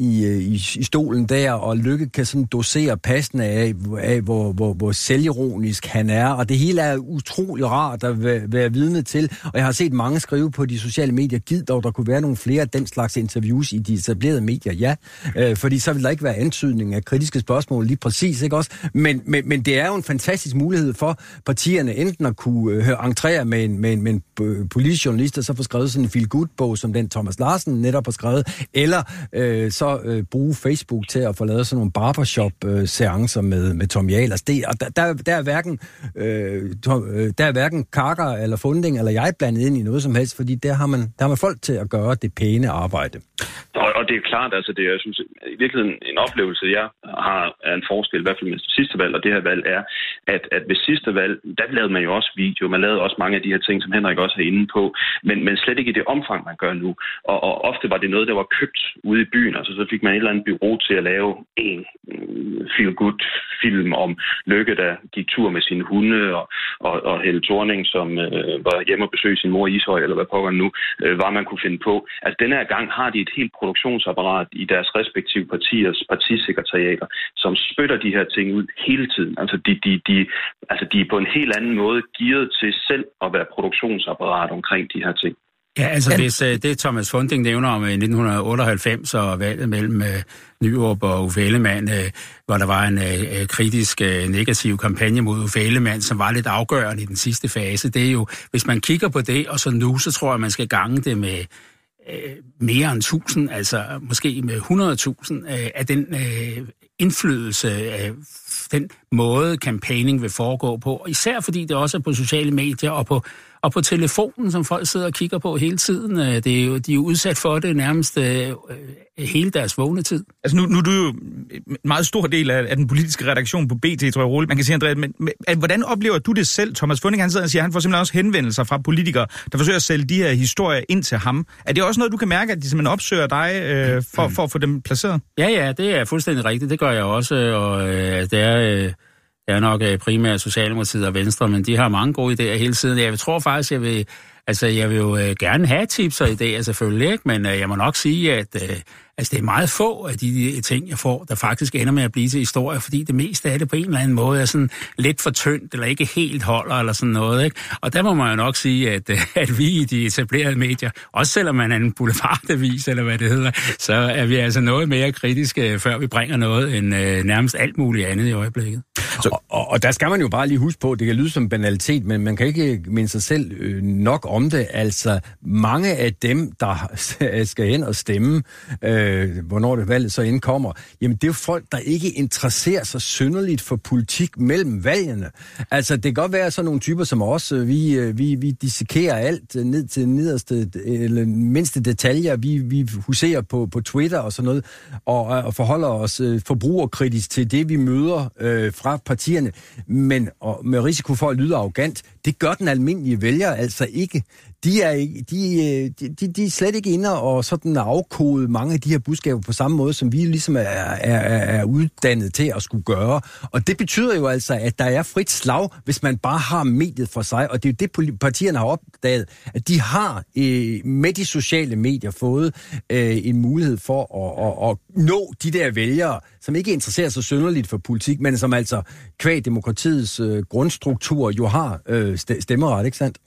i, øh, i, i stolen der, og Lykke kan sådan dosere passende af, af hvor, hvor, hvor selvironisk han er, og det hele er utrolig rart at være, være vidne til, og jeg har set mange skrive på de sociale medier, giv dog, der kunne være nogle flere af den slags interviews i de etablerede medier, ja, øh, fordi så vil der ikke være antydning af kritiske spørgsmål lige præcis, ikke også? Men, men, men det er jo en fantastisk mulighed for partierne enten at kunne øh, entrere med en, med en, med en øh, politisk journalist, og så få skrevet sådan en feel-good-bog, som den Thomas Larsen netop har skrevet, eller øh, så øh, bruge Facebook til at få lavet sådan nogle barbershop-seancer med, med Tom Jalers. Det, og der, der, der, er hverken, øh, øh, der er hverken Kakker eller Funding eller jeg blandet ind i noget som helst, fordi der har man, der har man folk til at gøre det pæne arbejde. Og, og det er klart, altså det er, jeg synes, i virkeligheden en oplevelse, jeg har af en forskel, i hvert fald med sidste valg og det her valg, er, at, at ved sidste valg, der lavede man jo også video, man lavede også mange af de her ting, som Henrik også er inde på, men, men slet ikke i det omfang, man gør nu. Og, og ofte var det noget, der var købt ude i byen, altså så fik man et eller andet bureau til at lave en mm, feel-good film om Lykke, der gik tur med sine hunde, og, og, og Helle Thorning, som øh, var hjemme og besøgte sin mor i Ishøj, eller hvad pokker nu, øh, var man kunne finde på. Altså denne her gang har de et helt produktionsapparat i deres respektive partiers partisekretariater, som spytter de her ting ud hele tiden. Altså de, de, de, altså de er på en helt anden måde gearet til selv at være produktionsapparat omkring de her ting. Ja, altså Men... hvis uh, det Thomas Funding nævner om uh, 1998 og valget mellem uh, Nyrup og Uffe Ellemann, uh, hvor der var en uh, kritisk uh, negativ kampagne mod Uffe Ellemann, som var lidt afgørende i den sidste fase, det er jo, hvis man kigger på det, og så nu, så tror jeg, man skal gange det med øh, mere end 1000, altså måske med 100.000 øh, af den øh, indflydelse af den måde, campaigning vil foregå på. Især fordi det også er på sociale medier og på, og på telefonen, som folk sidder og kigger på hele tiden. Øh, det er jo, de er jo udsat for det nærmest øh, hele deres vågne tid. Altså nu, nu er du jo en meget stor del af, af den politiske redaktion på BT, tror jeg roligt, man kan sige, Andrea, men, men hvordan oplever du det selv? Thomas Funding, han sidder og siger, at han får simpelthen også henvendelser fra politikere, der forsøger at sælge de her historier ind til ham. Er det også noget, du kan mærke, at de simpelthen opsøger dig øh, for, for at få dem placeret? Ja, ja, det er fuldstændig rigtigt. Det gør jeg også, og øh, det er... Øh, det er nok øh, primært Socialdemokratiet og Venstre, men de har mange gode idéer hele tiden. Jeg tror faktisk, jeg vil, altså, jeg vil jo øh, gerne have tips og idéer selvfølgelig, ikke? men øh, jeg må nok sige, at altså, det er meget få af de ting, jeg får, der faktisk ender med at blive til historie, fordi det meste af det på en eller anden måde er sådan lidt for tyndt, eller ikke helt holder, eller sådan noget. Ikke? Og der må man jo nok sige, at, øh, at vi i de etablerede medier, også selvom man er en boulevardavis, eller hvad det hedder, så er vi altså noget mere kritiske, øh, før vi bringer noget, end øh, nærmest alt muligt andet i øjeblikket. Så... Og, og, og der skal man jo bare lige huske på, det kan lyde som banalitet, men man kan ikke øh, minde sig selv øh, nok om det. Altså, mange af dem, der skal hen og stemme, øh, Øh, hvornår det valget så indkommer, jamen det er jo folk, der ikke interesserer sig synderligt for politik mellem valgene. Altså, det kan godt være sådan nogle typer som os, øh, vi, øh, vi, vi dissekerer alt ned til nederste, eller mindste detaljer, vi, vi huserer på, på Twitter og sådan noget, og, og forholder os øh, forbrugerkritisk til det, vi møder øh, fra partierne, men og med risiko for at lyde arrogant, det gør den almindelige vælger altså ikke. De er, ikke, de, de, de er slet ikke inde og sådan afkode mange af de her budskaber på samme måde, som vi ligesom er, er, er uddannet til at skulle gøre. Og det betyder jo altså, at der er frit slag, hvis man bare har mediet for sig. Og det er jo det, partierne har opdaget, at de har øh, med de sociale medier fået øh, en mulighed for at, at, at nå de der vælgere, som ikke interesserer sig synderligt for politik, men som altså kvæg demokratiets øh, grundstruktur jo har øh, stemmeret, ikke sandt?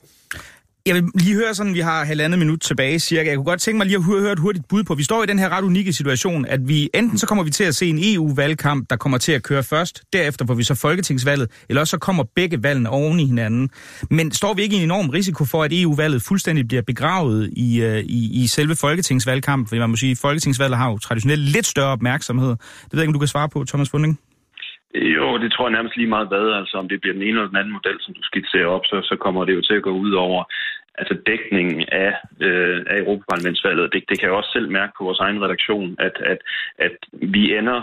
Jeg vil lige høre sådan, vi har halvandet minut tilbage cirka. Jeg kunne godt tænke mig lige at høre et hurtigt bud på. Vi står i den her ret unikke situation, at vi enten så kommer vi til at se en EU-valgkamp, der kommer til at køre først, derefter får vi så folketingsvalget, eller også så kommer begge valgene oven i hinanden. Men står vi ikke i en enorm risiko for, at EU-valget fuldstændig bliver begravet i, øh, i, i selve folketingsvalgkampen? Fordi man må sige, at folketingsvalget har jo traditionelt lidt større opmærksomhed. Det ved jeg ikke, om du kan svare på, Thomas Funding. Jo, det tror jeg nærmest lige meget hvad. Altså om det bliver den ene eller den anden model, som du skitserer op, så, så kommer det jo til at gå ud over altså dækningen af, øh, af Europaparlamentsvalget. Det, det kan jeg også selv mærke på vores egen redaktion, at, at, at vi ender,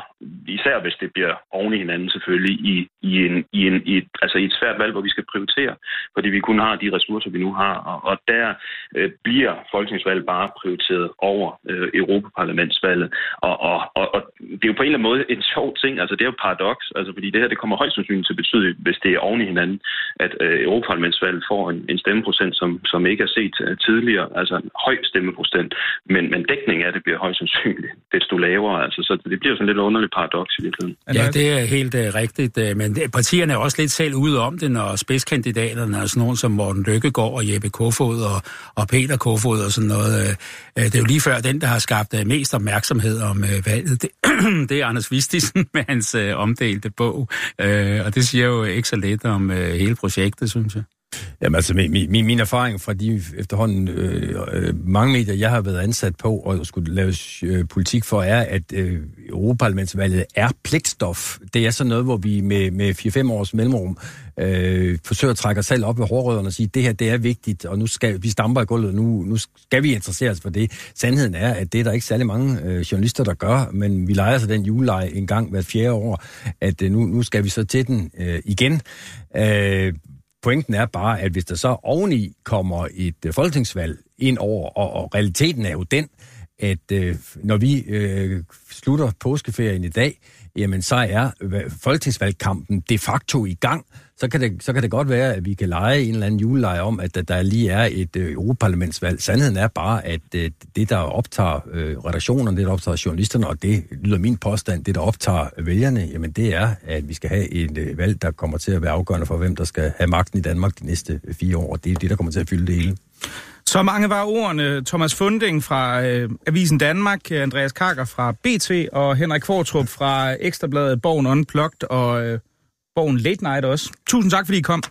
især hvis det bliver oven i hinanden selvfølgelig, i, i, en, i, en, i, et, altså i et svært valg, hvor vi skal prioritere, fordi vi kun har de ressourcer, vi nu har. Og, og der øh, bliver folketingsvalget bare prioriteret over øh, Europaparlamentsvalget. Og, og, og, og det er jo på en eller anden måde en sjov ting, altså det er jo paradoks, altså fordi det her det kommer højst sandsynligt til at betyde, hvis det er oven i hinanden, at øh, Europaparlamentsvalget får en, en stemmeprocent, som, som ikke er set uh, tidligere, altså en høj stemmeprocent, men, men dækningen af det bliver højst sandsynligt desto lavere, altså så det bliver sådan lidt underligt paradoks i virkeligheden. Ja, det er helt uh, rigtigt, uh, men partierne er også lidt selv ude om det, når spidskandidaterne, altså nogen som Morten Lykkegaard og Jeppe Kofod og, og Peter Kofod og sådan noget, uh, det er jo lige før den, der har skabt uh, mest opmærksomhed om uh, valget, det, det er Anders Vistisen med hans uh, omdelte bog, uh, og det siger jo ikke så lidt om uh, hele projektet, synes jeg. Jamen altså, min, min, min erfaring fra de efterhånden øh, øh, mange medier, jeg har været ansat på og skulle lave øh, politik for, er, at øh, Europaparlamentsvalget er pligtstof. Det er sådan noget, hvor vi med, med 4-5 års mellemrum øh, forsøger at trække os selv op ved hårrødderne og sige, det her det er vigtigt, og nu skal vi stamper i gulvet, nu, nu skal vi interessere os for det. Sandheden er, at det er der ikke særlig mange øh, journalister, der gør, men vi leger så den juleleje en gang hvert fjerde år, at øh, nu, nu skal vi så til den øh, igen. Øh, Pointen er bare, at hvis der så oveni kommer et øh, folketingsvalg ind over, og, og realiteten er jo den, at øh, når vi øh, slutter påskeferien i dag, jamen så er øh, folketingsvalgkampen de facto i gang. Så kan, det, så kan det godt være, at vi kan lege en eller anden juleleje om, at der, der lige er et øh, europaparlamentsvalg. Sandheden er bare, at øh, det, der optager øh, redaktionerne, det, der optager journalisterne, og det lyder min påstand, det, der optager vælgerne, jamen det er, at vi skal have et øh, valg, der kommer til at være afgørende for, hvem der skal have magten i Danmark de næste øh, fire år. Det er det, der kommer til at fylde det hele. Så mange var ordene. Thomas Funding fra øh, Avisen Danmark, Andreas Karker fra BT og Henrik Kvartrup fra Ekstrabladet, Borgen Unplugged og øh, Borgen Late Night også. Tusind tak, fordi I kom.